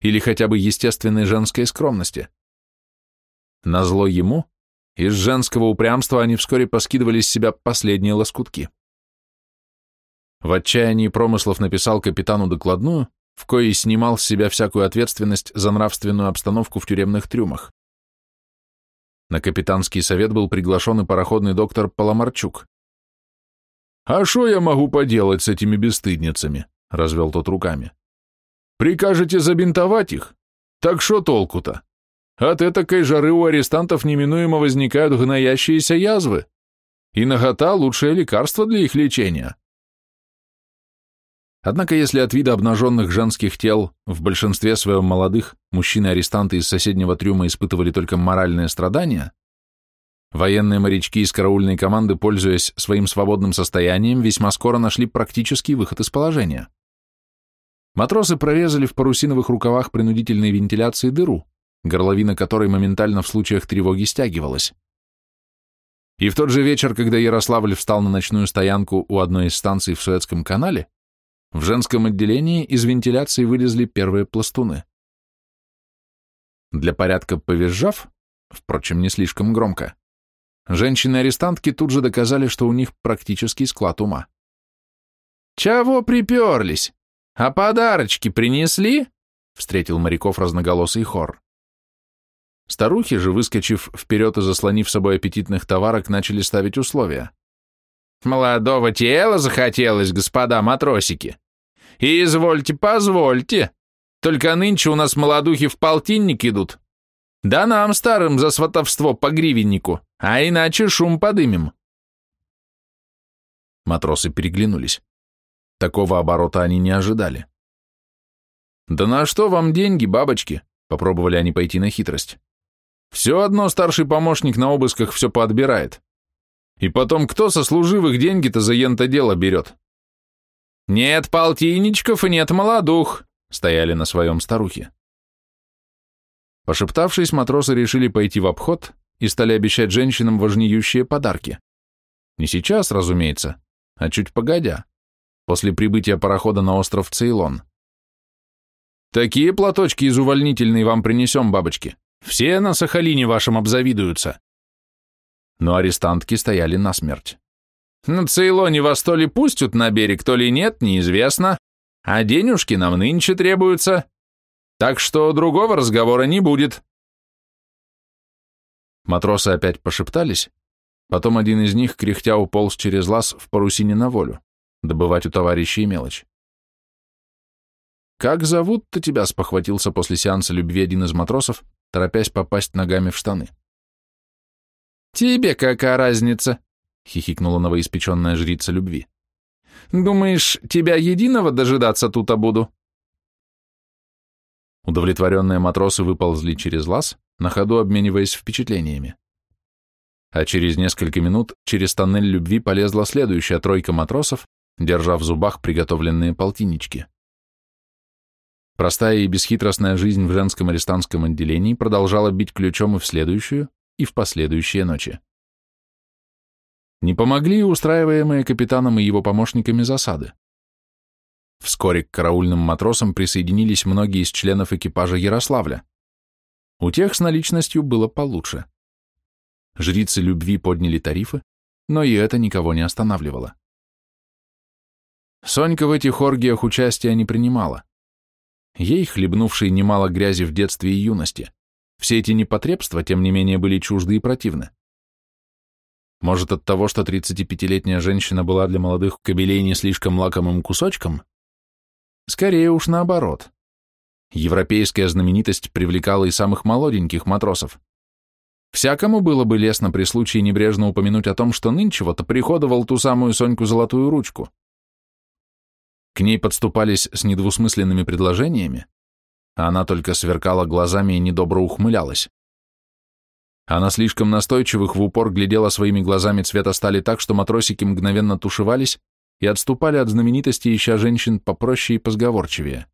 или хотя бы естественной женской скромности. Назло ему, из женского упрямства они вскоре поскидывали с себя последние лоскутки. В отчаянии промыслов написал капитану докладную, в коей снимал с себя всякую ответственность за нравственную обстановку в тюремных трюмах. На капитанский совет был приглашен и пароходный доктор Поломарчук. «А что я могу поделать с этими бесстыдницами?» — развел тот руками. «Прикажете забинтовать их? Так что толку-то? От этакой жары у арестантов неминуемо возникают гноящиеся язвы, и нагота — лучшее лекарство для их лечения. Однако если от вида обнаженных женских тел в большинстве своем молодых мужчины-арестанты из соседнего трюма испытывали только моральные страдания, военные морячки из караульной команды, пользуясь своим свободным состоянием, весьма скоро нашли практический выход из положения. Матросы прорезали в парусиновых рукавах принудительной вентиляции дыру, горловина которой моментально в случаях тревоги стягивалась. И в тот же вечер, когда Ярославль встал на ночную стоянку у одной из станций в Суэцком канале, в женском отделении из вентиляции вылезли первые пластуны. Для порядка повизжав, впрочем, не слишком громко, женщины-арестантки тут же доказали, что у них практический склад ума. «Чего приперлись? А подарочки принесли?» — встретил моряков разноголосый хор. Старухи же, выскочив вперед и заслонив собой аппетитных товарок, начали ставить условия. «Молодого тела захотелось, господа матросики. И извольте, позвольте. Только нынче у нас молодухи в полтинник идут. Да нам, старым, за сватовство по гривеннику, а иначе шум подымем. Матросы переглянулись. Такого оборота они не ожидали. «Да на что вам деньги, бабочки?» Попробовали они пойти на хитрость. «Все одно старший помощник на обысках все поотбирает. И потом, кто со служивых деньги-то за ента дело берет? «Нет полтинничков и нет молодух», — стояли на своем старухе. Пошептавшись, матросы решили пойти в обход и стали обещать женщинам важнеющие подарки. Не сейчас, разумеется, а чуть погодя, после прибытия парохода на остров Цейлон. «Такие платочки из увольнительной вам принесем, бабочки. Все на Сахалине вашем обзавидуются». Но арестантки стояли насмерть. На Цейлоне вас то ли пустят на берег, то ли нет, неизвестно. А денежки нам нынче требуются. Так что другого разговора не будет. Матросы опять пошептались. Потом один из них, кряхтя, уполз через лаз в парусине на волю, добывать у товарищей мелочь. «Как зовут-то тебя?» — спохватился после сеанса любви один из матросов, торопясь попасть ногами в штаны. «Тебе какая разница?» — хихикнула новоиспеченная жрица любви. «Думаешь, тебя единого дожидаться тут-то буду?» Удовлетворенные матросы выползли через лаз, на ходу обмениваясь впечатлениями. А через несколько минут через тоннель любви полезла следующая тройка матросов, держа в зубах приготовленные полтиннички. Простая и бесхитростная жизнь в женском арестантском отделении продолжала бить ключом и в следующую, и в последующие ночи. Не помогли устраиваемые капитаном и его помощниками засады. Вскоре к караульным матросам присоединились многие из членов экипажа Ярославля. У тех с наличностью было получше. Жрицы любви подняли тарифы, но и это никого не останавливало. Сонька в этих оргиях участия не принимала. Ей, хлебнувшей немало грязи в детстве и юности, все эти непотребства, тем не менее, были чужды и противны. Может, от того, что 35-летняя женщина была для молодых кобелей не слишком лакомым кусочком? Скорее уж наоборот. Европейская знаменитость привлекала и самых молоденьких матросов. Всякому было бы лестно при случае небрежно упомянуть о том, что нынче вот приходовал ту самую Соньку золотую ручку. К ней подступались с недвусмысленными предложениями, она только сверкала глазами и недобро ухмылялась. Она слишком настойчивых в упор глядела своими глазами цвета стали так, что матросики мгновенно тушевались и отступали от знаменитости, ища женщин попроще и позговорчивее.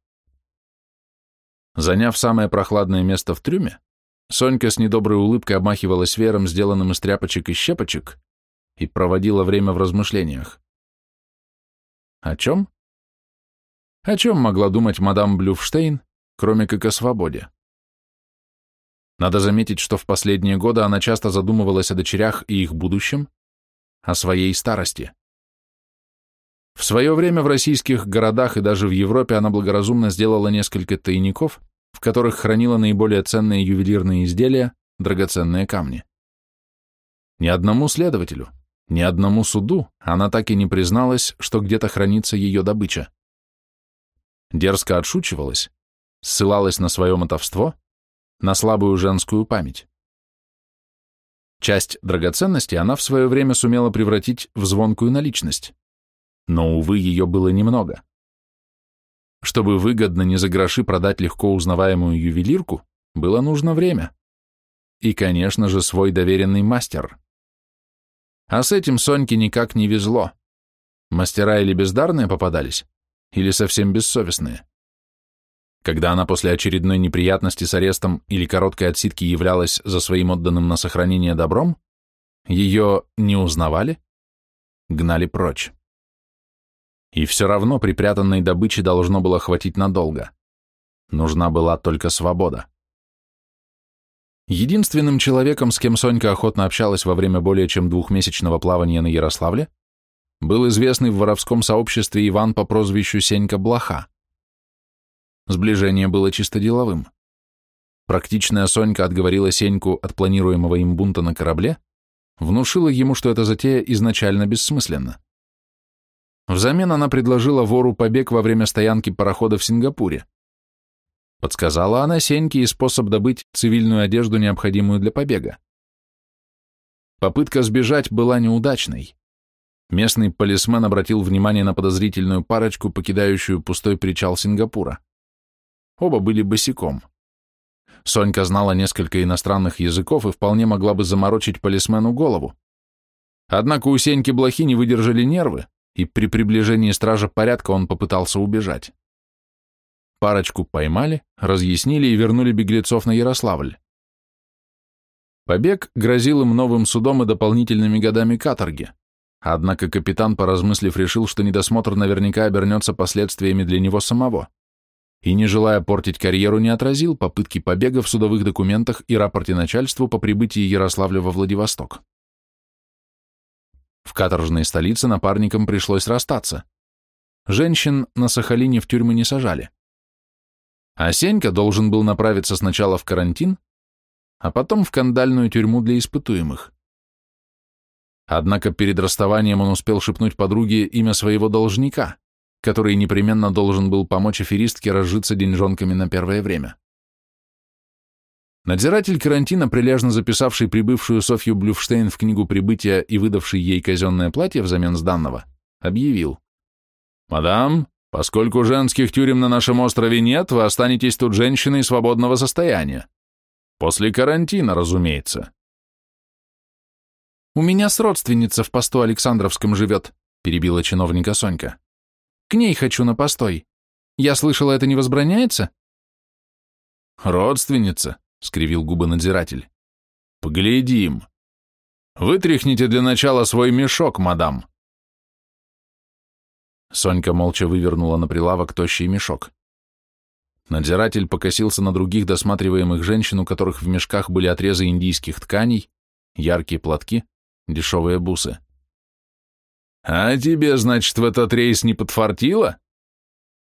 Заняв самое прохладное место в трюме, Сонька с недоброй улыбкой обмахивалась веером, сделанным из тряпочек и щепочек, и проводила время в размышлениях. О чем? О чем могла думать мадам Блюфштейн, кроме как о свободе? Надо заметить, что в последние годы она часто задумывалась о дочерях и их будущем, о своей старости. В свое время в российских городах и даже в Европе она благоразумно сделала несколько тайников, в которых хранила наиболее ценные ювелирные изделия, драгоценные камни. Ни одному следователю, ни одному суду она так и не призналась, что где-то хранится ее добыча дерзко отшучивалась, ссылалась на свое мотовство, на слабую женскую память. Часть драгоценности она в свое время сумела превратить в звонкую наличность, но, увы, ее было немного. Чтобы выгодно не за гроши продать легко узнаваемую ювелирку, было нужно время. И, конечно же, свой доверенный мастер. А с этим Соньке никак не везло. Мастера или бездарные попадались, или совсем бессовестные. Когда она после очередной неприятности с арестом или короткой отсидки являлась за своим отданным на сохранение добром, ее не узнавали, гнали прочь. И все равно припрятанной добычи должно было хватить надолго. Нужна была только свобода. Единственным человеком, с кем Сонька охотно общалась во время более чем двухмесячного плавания на Ярославле, был известный в воровском сообществе Иван по прозвищу Сенька Блоха. Сближение было чисто деловым. Практичная Сонька отговорила Сеньку от планируемого им бунта на корабле, внушила ему, что эта затея изначально бессмысленна. Взамен она предложила вору побег во время стоянки парохода в Сингапуре. Подсказала она Сеньке и способ добыть цивильную одежду, необходимую для побега. Попытка сбежать была неудачной. Местный полисмен обратил внимание на подозрительную парочку, покидающую пустой причал Сингапура. Оба были босиком. Сонька знала несколько иностранных языков и вполне могла бы заморочить полисмену голову. Однако у Сеньки блохи не выдержали нервы, и при приближении стража порядка он попытался убежать. Парочку поймали, разъяснили и вернули беглецов на Ярославль. Побег грозил им новым судом и дополнительными годами каторги. Однако капитан, поразмыслив, решил, что недосмотр наверняка обернется последствиями для него самого, и, не желая портить карьеру, не отразил попытки побега в судовых документах и рапорте начальству по прибытии Ярославля во Владивосток. В каторжной столице напарникам пришлось расстаться. Женщин на Сахалине в тюрьмы не сажали. А Сенька должен был направиться сначала в карантин, а потом в кандальную тюрьму для испытуемых. Однако перед расставанием он успел шепнуть подруге имя своего должника, который непременно должен был помочь аферистке разжиться деньжонками на первое время. Надзиратель карантина, прилежно записавший прибывшую Софью Блюфштейн в книгу прибытия и выдавший ей казенное платье взамен сданного, объявил. «Мадам, поскольку женских тюрем на нашем острове нет, вы останетесь тут женщиной свободного состояния. После карантина, разумеется». «У меня сродственница в посту Александровском живет», — перебила чиновника Сонька. «К ней хочу на постой. Я слышала, это не возбраняется?» «Родственница», — скривил губы надзиратель. «Поглядим. Вытряхните для начала свой мешок, мадам». Сонька молча вывернула на прилавок тощий мешок. Надзиратель покосился на других досматриваемых женщин, у которых в мешках были отрезы индийских тканей, яркие платки, дешевые бусы. «А тебе, значит, в этот рейс не подфартило?»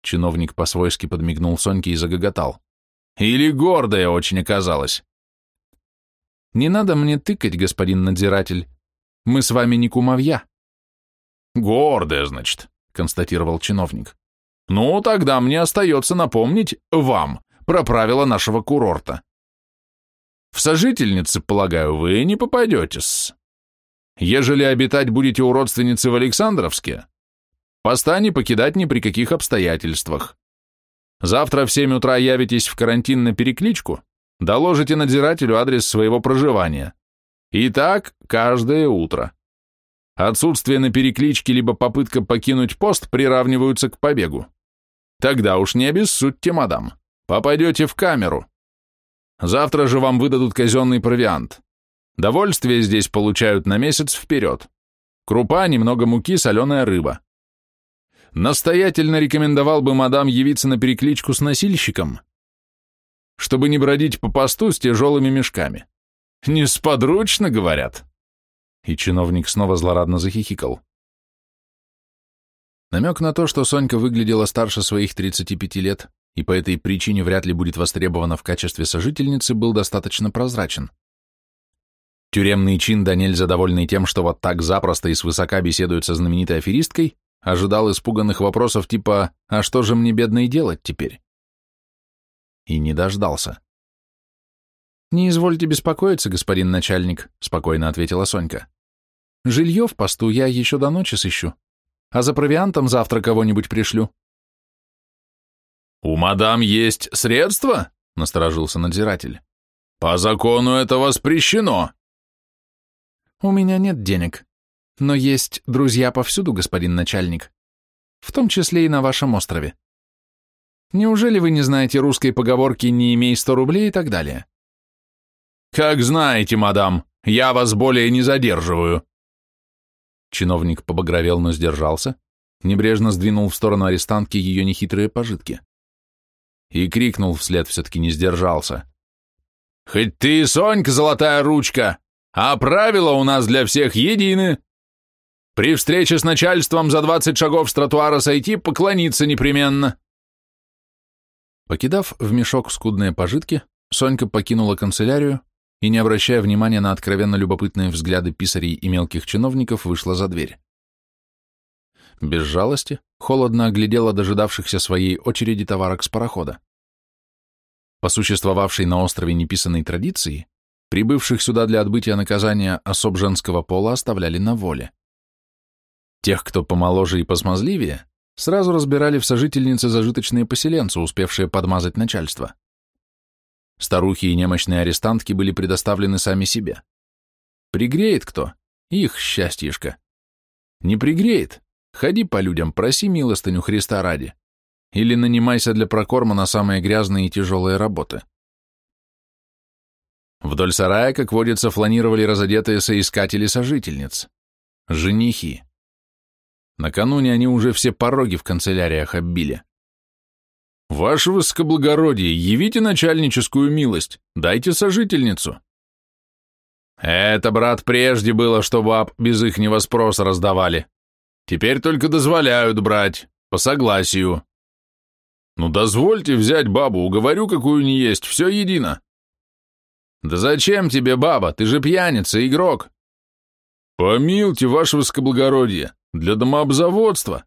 Чиновник по-свойски подмигнул Соньке и загоготал. Или гордая очень оказалась? Не надо мне тыкать, господин надзиратель. Мы с вами не кумовья. Гордая, значит, констатировал чиновник. Ну, тогда мне остается напомнить вам про правила нашего курорта. В сожительницы, полагаю, вы не попадетесь. Ежели обитать будете у родственницы в Александровске, поста не покидать ни при каких обстоятельствах. Завтра в 7 утра явитесь в карантин на перекличку, доложите надзирателю адрес своего проживания. И так каждое утро. Отсутствие на перекличке либо попытка покинуть пост приравниваются к побегу. Тогда уж не обессудьте, мадам. Попадете в камеру. Завтра же вам выдадут казенный провиант. Довольствие здесь получают на месяц вперед. Крупа, немного муки, соленая рыба. Настоятельно рекомендовал бы мадам явиться на перекличку с носильщиком, чтобы не бродить по посту с тяжелыми мешками. Несподручно, говорят. И чиновник снова злорадно захихикал. Намек на то, что Сонька выглядела старше своих 35 лет и по этой причине вряд ли будет востребована в качестве сожительницы, был достаточно прозрачен. Тюремный чин Даниэль, задовольный тем, что вот так запросто и свысока беседует со знаменитой аферисткой, ожидал испуганных вопросов типа «А что же мне, бедной, делать теперь?» И не дождался. «Не извольте беспокоиться, господин начальник», — спокойно ответила Сонька. «Жилье в посту я еще до ночи сыщу, а за провиантом завтра кого-нибудь пришлю». «У мадам есть средства?» — насторожился надзиратель. «По закону это воспрещено». «У меня нет денег», но есть друзья повсюду, господин начальник, в том числе и на вашем острове. Неужели вы не знаете русской поговорки «не имей сто рублей» и так далее? Как знаете, мадам, я вас более не задерживаю. Чиновник побагровел, но сдержался, небрежно сдвинул в сторону арестантки ее нехитрые пожитки. И крикнул вслед, все-таки не сдержался. «Хоть ты, Сонька, золотая ручка, а правила у нас для всех едины!» При встрече с начальством за двадцать шагов с тротуара сойти, поклониться непременно. Покидав в мешок скудные пожитки, Сонька покинула канцелярию и, не обращая внимания на откровенно любопытные взгляды писарей и мелких чиновников, вышла за дверь. Без жалости, холодно оглядела дожидавшихся своей очереди товарок с парохода. По существовавшей на острове неписанной традиции, прибывших сюда для отбытия наказания особ женского пола оставляли на воле. Тех, кто помоложе и посмазливее, сразу разбирали в сожительницы зажиточные поселенцы, успевшие подмазать начальство. Старухи и немощные арестантки были предоставлены сами себе. Пригреет кто? Их счастьишко. Не пригреет? Ходи по людям, проси милостыню Христа ради. Или нанимайся для прокорма на самые грязные и тяжелые работы. Вдоль сарая, как водится, фланировали разодетые соискатели сожительниц. Женихи. Накануне они уже все пороги в канцеляриях оббили. «Ваше высокоблагородие, явите начальническую милость, дайте сожительницу». «Это, брат, прежде было, что баб без ихнего спроса раздавали. Теперь только дозволяют брать, по согласию». «Ну, дозвольте взять бабу, уговорю, какую не есть, все едино». «Да зачем тебе баба, ты же пьяница, игрок». «Помилуйте, ваше высокоблагородие, для домообзаводства.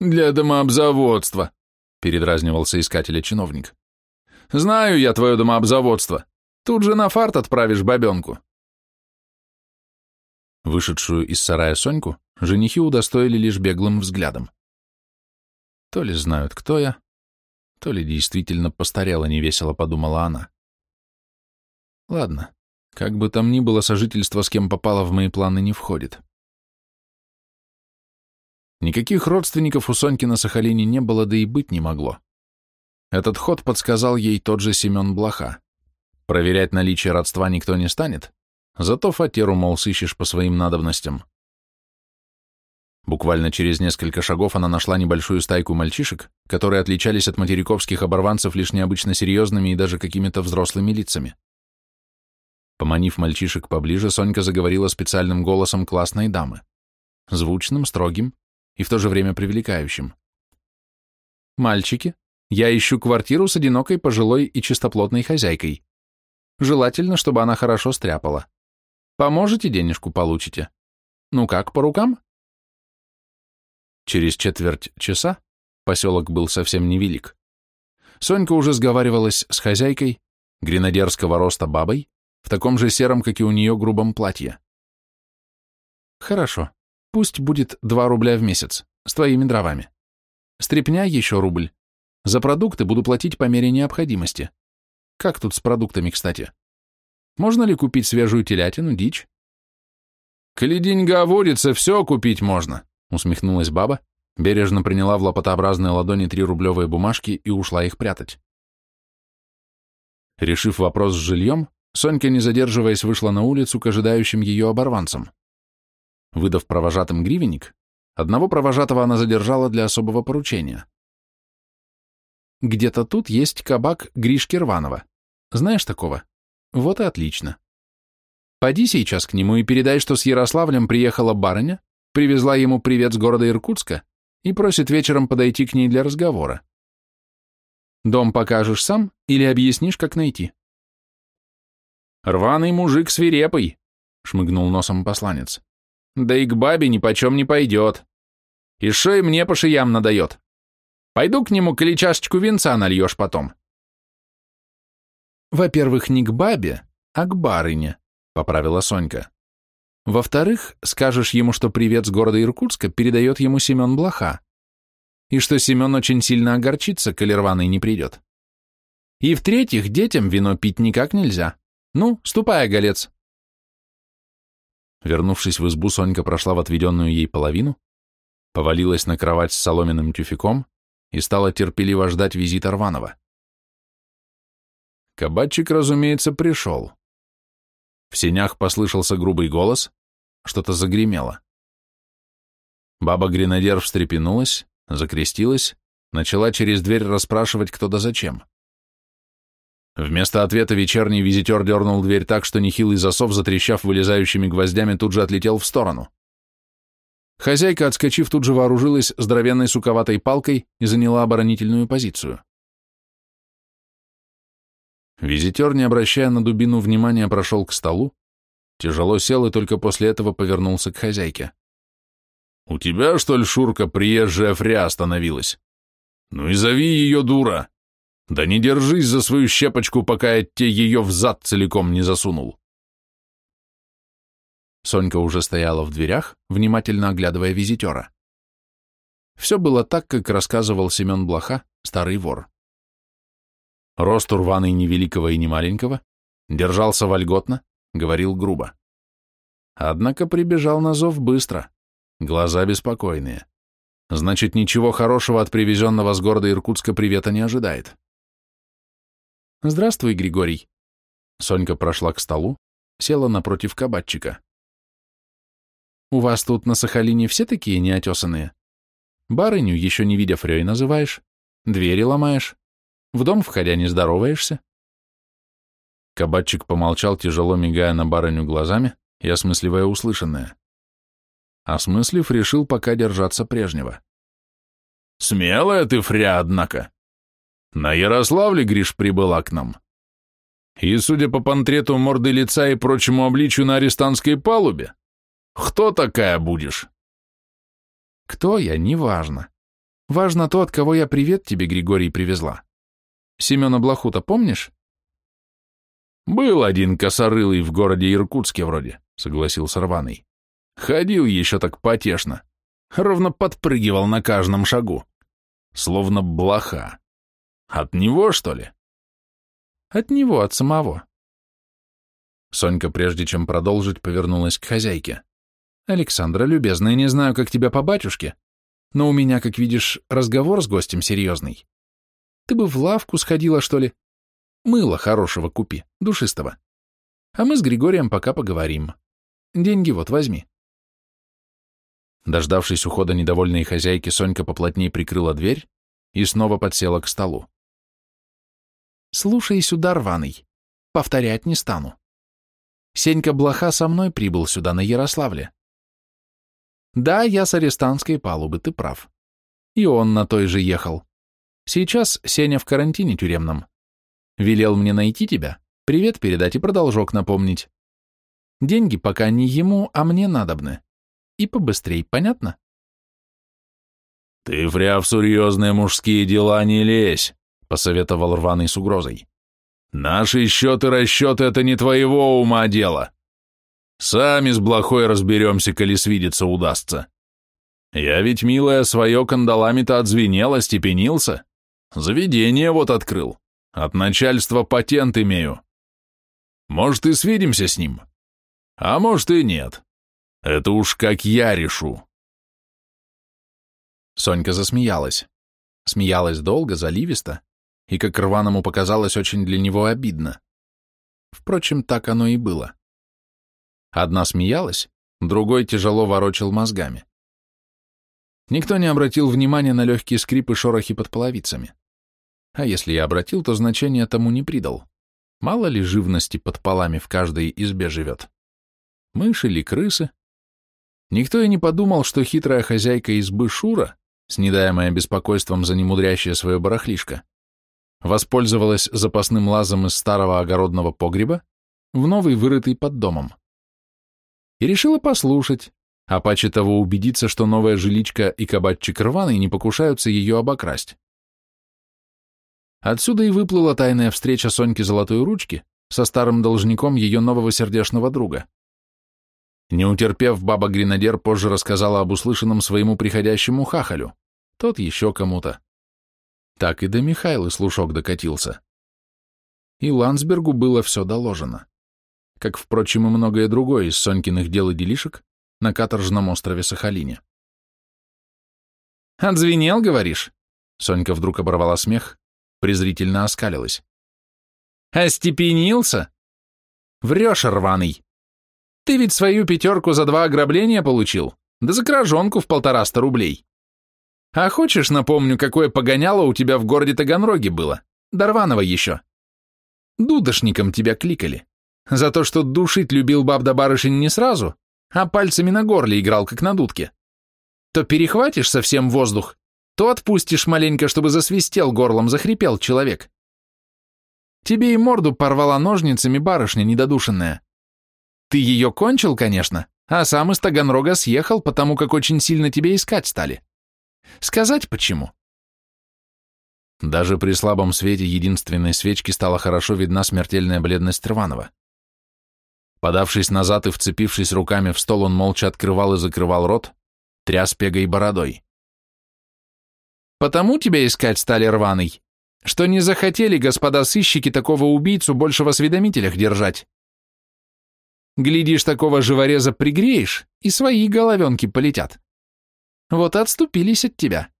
Для домообзаводства, передразнивался искателя чиновник. Знаю я твое домообзаводство. Тут же на фарт отправишь бабенку. Вышедшую из сарая Соньку женихи удостоили лишь беглым взглядом. То ли знают, кто я, то ли действительно постарела невесело, подумала она. Ладно, как бы там ни было, сожительство с кем попало в мои планы не входит. Никаких родственников у Соньки на Сахалине не было, да и быть не могло. Этот ход подсказал ей тот же Семен Блоха. Проверять наличие родства никто не станет, зато фатеру, мол, сыщешь по своим надобностям. Буквально через несколько шагов она нашла небольшую стайку мальчишек, которые отличались от материковских оборванцев лишь необычно серьезными и даже какими-то взрослыми лицами. Поманив мальчишек поближе, Сонька заговорила специальным голосом классной дамы, звучным, строгим и в то же время привлекающим. «Мальчики, я ищу квартиру с одинокой, пожилой и чистоплотной хозяйкой. Желательно, чтобы она хорошо стряпала. Поможете, денежку получите. Ну как, по рукам?» Через четверть часа поселок был совсем невелик. Сонька уже сговаривалась с хозяйкой, гренадерского роста бабой, в таком же сером, как и у нее, грубом платье. Хорошо, пусть будет два рубля в месяц, с твоими дровами. Стрепня еще рубль. За продукты буду платить по мере необходимости. Как тут с продуктами, кстати? Можно ли купить свежую телятину, дичь? Коли деньга водится, все купить можно, усмехнулась баба, бережно приняла в лопатообразные ладони три рублевые бумажки и ушла их прятать. Решив вопрос с жильем, Сонька, не задерживаясь, вышла на улицу к ожидающим ее оборванцам. Выдав провожатым гривенник, одного провожатого она задержала для особого поручения. «Где-то тут есть кабак Гришки Рванова. Знаешь такого? Вот и отлично. Пойди сейчас к нему и передай, что с Ярославлем приехала барыня, привезла ему привет с города Иркутска и просит вечером подойти к ней для разговора. Дом покажешь сам или объяснишь, как найти?» «Рваный мужик свирепый», — шмыгнул носом посланец. «Да и к бабе ни почем не пойдет. И шеи мне по шеям надает. Пойду к нему, коли чашечку винца нальешь потом». «Во-первых, не к бабе, а к барыне», — поправила Сонька. Во-вторых, скажешь ему, что привет с города Иркутска передает ему Семен Блоха, и что Семен очень сильно огорчится, коли рваный не придет. И в-третьих, детям вино пить никак нельзя. Ну, ступай, оголец. Вернувшись в избу, Сонька прошла в отведенную ей половину, повалилась на кровать с соломенным тюфяком и стала терпеливо ждать визита Рванова. Кабачик, разумеется, пришел. В сенях послышался грубый голос, что-то загремело. Баба-гренадер встрепенулась, закрестилась, начала через дверь расспрашивать, кто да зачем. Вместо ответа вечерний визитер дернул дверь так, что нехилый засов, затрещав вылезающими гвоздями, тут же отлетел в сторону. Хозяйка, отскочив, тут же вооружилась здоровенной суковатой палкой и заняла оборонительную позицию. Визитер, не обращая на дубину внимания, прошел к столу, тяжело сел и только после этого повернулся к хозяйке. «У тебя, что ли, Шурка, приезжая фря остановилась? Ну и зови ее, дура! Да не держись за свою щепочку, пока я тебе ее в зад целиком не засунул!» Сонька уже стояла в дверях, внимательно оглядывая визитера. Все было так, как рассказывал Семен Блоха, старый вор. Рост урваный невеликого и немаленького, держался вольготно, говорил грубо. Однако прибежал на зов быстро, глаза беспокойные. Значит, ничего хорошего от привезенного с города Иркутска привета не ожидает. «Здравствуй, Григорий». Сонька прошла к столу, села напротив кабачика. «У вас тут на Сахалине все такие неотесанные? Барыню, еще не видя фрей, называешь, двери ломаешь, в дом, входя, не здороваешься?» Кабачик помолчал, тяжело мигая на барыню глазами и осмысливая услышанное. Осмыслив, решил пока держаться прежнего. «Смелая ты, фря, однако. На Ярославле, Гриш, прибыла к нам. И, судя по портрету морды лица и прочему обличию на арестантской палубе, кто такая будешь?» «Кто я, неважно. Важно то, от кого я привет тебе, Григорий, привезла. Семена Блохута помнишь? Был один косорылый в городе Иркутске вроде, согласился Рваный. Ходил еще так потешно. Ровно подпрыгивал на каждом шагу. Словно блоха. От него, что ли? От него, от самого. Сонька, прежде чем продолжить, повернулась к хозяйке. «Александра, любезная, не знаю, как тебя по батюшке, но у меня, как видишь, разговор с гостем серьезный. Ты бы в лавку сходила, что ли? Мыло хорошего купи, душистого. А мы с Григорием пока поговорим. Деньги вот возьми». Дождавшись ухода недовольной хозяйки, Сонька поплотнее прикрыла дверь и снова подсела к столу. «Слушай сюда, рваный. Повторять не стану. Сенька Блоха со мной прибыл сюда, на Ярославле. Да, я с арестантской палубы, ты прав. И он на той же ехал. Сейчас Сеня в карантине тюремном. Велел мне найти тебя, привет передать и продолжок напомнить. Деньги пока не ему, а мне надобны. И побыстрей, понятно? Ты, вря в серьезные мужские дела не лезь, посоветовал рваный с угрозой. Наши счеты-расчеты — это не твоего ума дело. Сами с блохой разберемся, коли свидеться удастся. Я ведь, милая, свое кандалами-то отзвенел, остепенился. Заведение вот открыл. От начальства патент имею. Может, и свидимся с ним. А может, и нет. Это уж как я решу. Сонька засмеялась. Смеялась долго, заливисто, и, как рваному показалось, очень для него обидно. Впрочем, так оно и было. Одна смеялась, другой тяжело ворочил мозгами. Никто не обратил внимания на легкие скрипы шорохи под половицами. А если и обратил, то значения тому не придал. Мало ли живности под полами в каждой избе живет. Мыши или крысы. Никто и не подумал, что хитрая хозяйка избы Шура, снедаемая беспокойством за немудрящее свое барахлишко, воспользовалась запасным лазом из старого огородного погреба в новый вырытый под домом. И решила послушать, а паче того убедиться, что новая жиличка и кабачик рваный не покушаются ее обокрасть. Отсюда и выплыла тайная встреча Соньки Золотой Ручки со старым должником ее нового сердечного друга. Не утерпев, баба Гренадер позже рассказала об услышанном своему приходящему хахалю, тот еще кому-то. Так и до Михайлы слушок докатился. И Ландсбергу было все доложено. Как, впрочем, и многое другое из Сонькиных дел и делишек на каторжном острове Сахалине. «Отзвенел, говоришь?» Сонька вдруг оборвала смех, презрительно оскалилась. «Остепенился? Врешь, рваный. Ты ведь свою пятерку за два ограбления получил, да за кражонку в полтораста рублей. А хочешь, напомню, какое погоняло у тебя в городе Таганроге было? Дарванова еще. Дудошником тебя кликали. За то, что душить любил баб да барышень не сразу, а пальцами на горле играл, как на дудке. То перехватишь совсем воздух, то отпустишь маленько, чтобы засвистел горлом, захрипел человек. Тебе и морду порвала ножницами барышня недодушенная. Ты ее кончил, конечно, а сам из Таганрога съехал, потому как очень сильно тебя искать стали. Сказать почему? Даже при слабом свете единственной свечки стала хорошо видна смертельная бледность Рванова. Подавшись назад и вцепившись руками в стол, он молча открывал и закрывал рот, тряс пегой бородой. «Потому тебя искать стали рваный, что не захотели господа сыщики такого убийцу больше в осведомителях держать. Глядишь, такого живореза пригреешь, и свои головенки полетят. Вот отступились от тебя.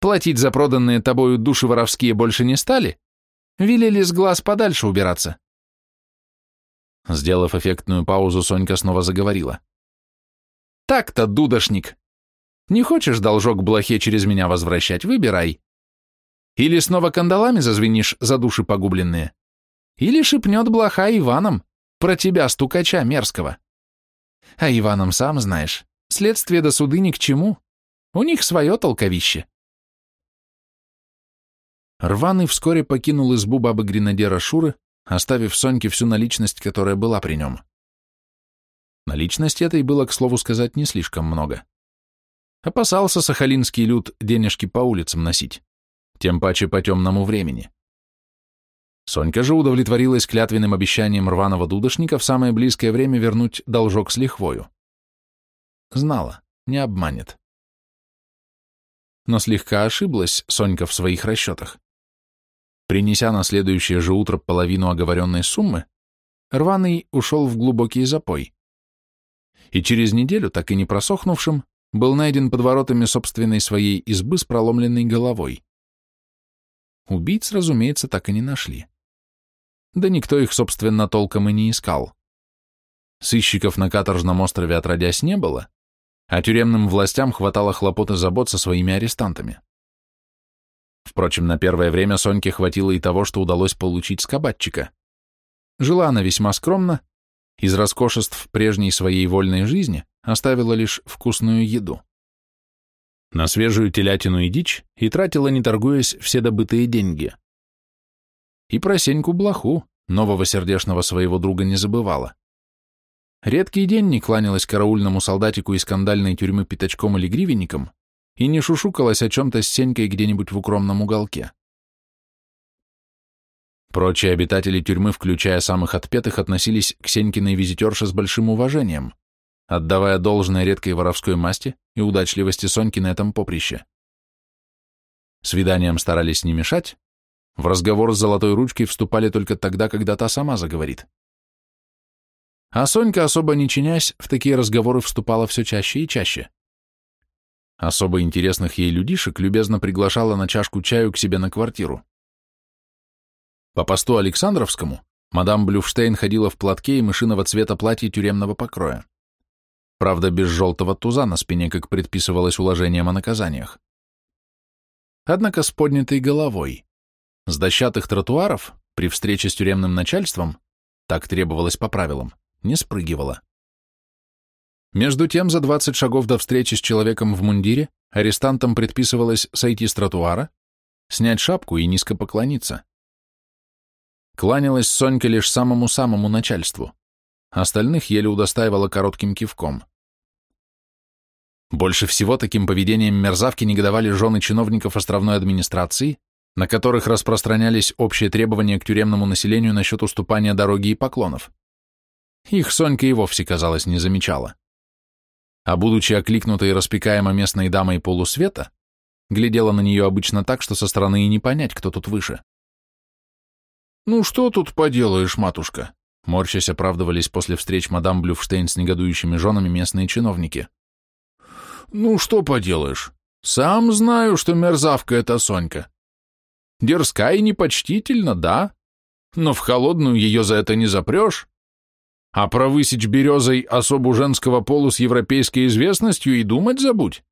Платить за проданные тобою души воровские больше не стали, велели с глаз подальше убираться. Сделав эффектную паузу, Сонька снова заговорила. Так-то, дудошник. Не хочешь должок блохе через меня возвращать, выбирай. Или снова кандалами зазвенишь за души погубленные, или шепнет блоха Иваном про тебя, стукача мерзкого. А Иваном сам знаешь, следствие до суды ни к чему. У них свое толковище. Рваный вскоре покинул избу бабы Гренадера Шуры, оставив Соньке всю наличность, которая была при нем. Наличности этой было, к слову сказать, не слишком много. Опасался сахалинский люд денежки по улицам носить, тем паче по темному времени. Сонька же удовлетворилась клятвенным обещанием рваного дудошника в самое близкое время вернуть должок с лихвою. Знала, не обманет. Но слегка ошиблась Сонька в своих расчетах. Принеся на следующее же утро половину оговоренной суммы, Рваный ушел в глубокий запой. И через неделю, так и не просохнувшим, был найден под воротами собственной своей избы с проломленной головой. Убийц, разумеется, так и не нашли. Да никто их, собственно, толком и не искал. Сыщиков на каторжном острове отродясь не было, а тюремным властям хватало хлопот и забот со своими арестантами. Впрочем, на первое время Соньке хватило и того, что удалось получить с кабатчика. Жила она весьма скромно, из роскошеств прежней своей вольной жизни оставила лишь вкусную еду. На свежую телятину и дичь и тратила, не торгуясь, все добытые деньги. И про Сеньку Блоху, нового сердешного своего друга, не забывала. Редкий день не кланялась караульному солдатику из скандальной тюрьмы пятачком или гривенником и не шушукалась о чем-то с Сенькой где-нибудь в укромном уголке. Прочие обитатели тюрьмы, включая самых отпетых, относились к Сенькиной визитерше с большим уважением, отдавая должное редкой воровской масти и удачливости Соньки на этом поприще. Свиданиям старались не мешать, в разговор с золотой ручкой вступали только тогда, когда та сама заговорит. А Сонька, особо не чинясь, в такие разговоры вступала все чаще и чаще. Особо интересных ей людишек любезно приглашала на чашку чаю к себе на квартиру. По посту Александровскому мадам Блюфштейн ходила в платке и мышиного цвета платье тюремного покроя. Правда, без желтого туза на спине, как предписывалось уложением о наказаниях. Однако с поднятой головой. С дощатых тротуаров, при встрече с тюремным начальством, так требовалось по правилам, не спрыгивала. Между тем, за 20 шагов до встречи с человеком в мундире арестантам предписывалось сойти с тротуара, снять шапку и низко поклониться. Кланялась Сонька лишь самому-самому начальству. Остальных еле удостаивала коротким кивком. Больше всего таким поведением мерзавки негодовали жены чиновников островной администрации, на которых распространялись общие требования к тюремному населению насчет уступания дороги и поклонов. Их Сонька и вовсе, казалось, не замечала. А будучи окликнутой распекаемо местной дамой полусвета, глядела на нее обычно так, что со стороны и не понять, кто тут выше. «Ну что тут поделаешь, матушка?» Морщась оправдывались после встреч мадам Блюфштейн с негодующими женами местные чиновники. «Ну что поделаешь? Сам знаю, что мерзавка эта Сонька. Дерзка и непочтительна, да, но в холодную ее за это не запрешь. А про высечь березой особу женского полу с европейской известностью и думать забудь.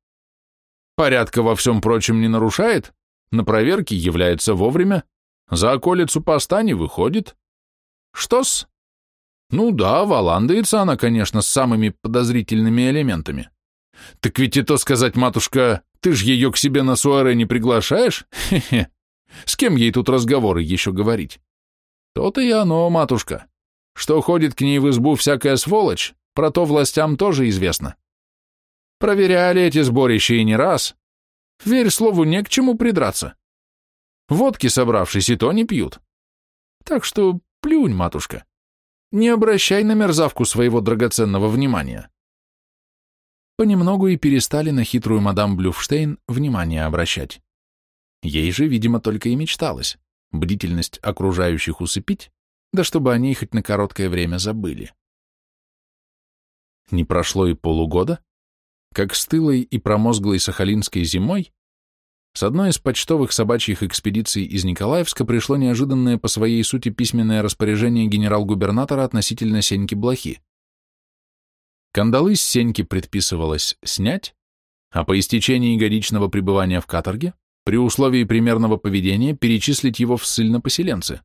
Порядка во всем прочем не нарушает, на проверке является вовремя, за околицу поста не выходит. Что-с? Ну да, валандается она, конечно, с самыми подозрительными элементами. Так ведь и то сказать, матушка, ты ж ее к себе на суаре не приглашаешь? Хе-хе. С кем ей тут разговоры еще говорить? То-то и оно, матушка. Что ходит к ней в избу всякая сволочь, про то властям тоже известно. Проверяли эти сборища и не раз. Верь слову, не к чему придраться. Водки, собравшись, и то не пьют. Так что плюнь, матушка. Не обращай на мерзавку своего драгоценного внимания. Понемногу и перестали на хитрую мадам Блюфштейн внимание обращать. Ей же, видимо, только и мечталось бдительность окружающих усыпить, да чтобы они хоть на короткое время забыли. Не прошло и полугода, как стылой и промозглой сахалинской зимой с одной из почтовых собачьих экспедиций из Николаевска пришло неожиданное по своей сути письменное распоряжение генерал-губернатора относительно Сеньки Блохи. Кандалы с Сеньки предписывалось снять, а по истечении годичного пребывания в каторге при условии примерного поведения перечислить его в ссыльно-поселенцы.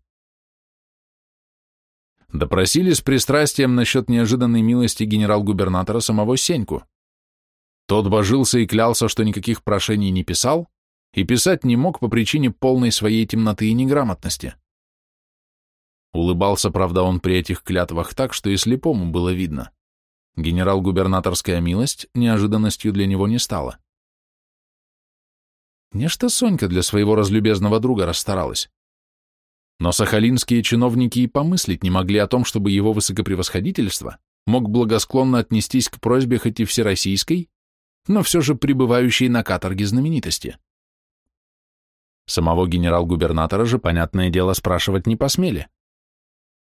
Допросили с пристрастием насчет неожиданной милости генерал-губернатора самого Сеньку. Тот божился и клялся, что никаких прошений не писал, и писать не мог по причине полной своей темноты и неграмотности. Улыбался, правда, он при этих клятвах так, что и слепому было видно. Генерал-губернаторская милость неожиданностью для него не стала. Нечто Сонька для своего разлюбезного друга расстаралась. Но сахалинские чиновники и помыслить не могли о том, чтобы его высокопревосходительство мог благосклонно отнестись к просьбе хоть и всероссийской, но все же пребывающей на каторге знаменитости. Самого генерал-губернатора же, понятное дело, спрашивать не посмели.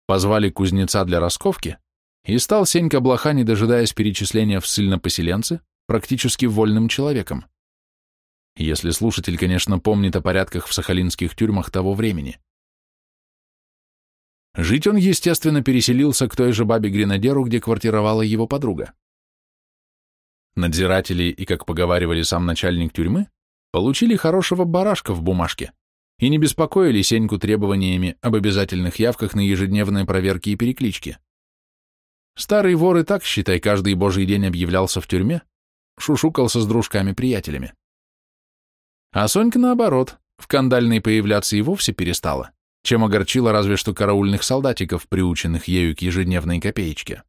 Позвали кузнеца для расковки, и стал Сенька Блоха, не дожидаясь перечисления в ссыльно-поселенцы, практически вольным человеком. Если слушатель, конечно, помнит о порядках в сахалинских тюрьмах того времени. Жить он, естественно, переселился к той же бабе-гренадеру, где квартировала его подруга. Надзиратели и, как поговаривали сам начальник тюрьмы, получили хорошего барашка в бумажке и не беспокоили Сеньку требованиями об обязательных явках на ежедневные проверки и переклички. Старый вор и так, считай, каждый божий день объявлялся в тюрьме, шушукался с дружками-приятелями. А Сонька, наоборот, в кандальной появляться и вовсе перестала, чем огорчила разве что караульных солдатиков, приученных ею к ежедневной копеечке.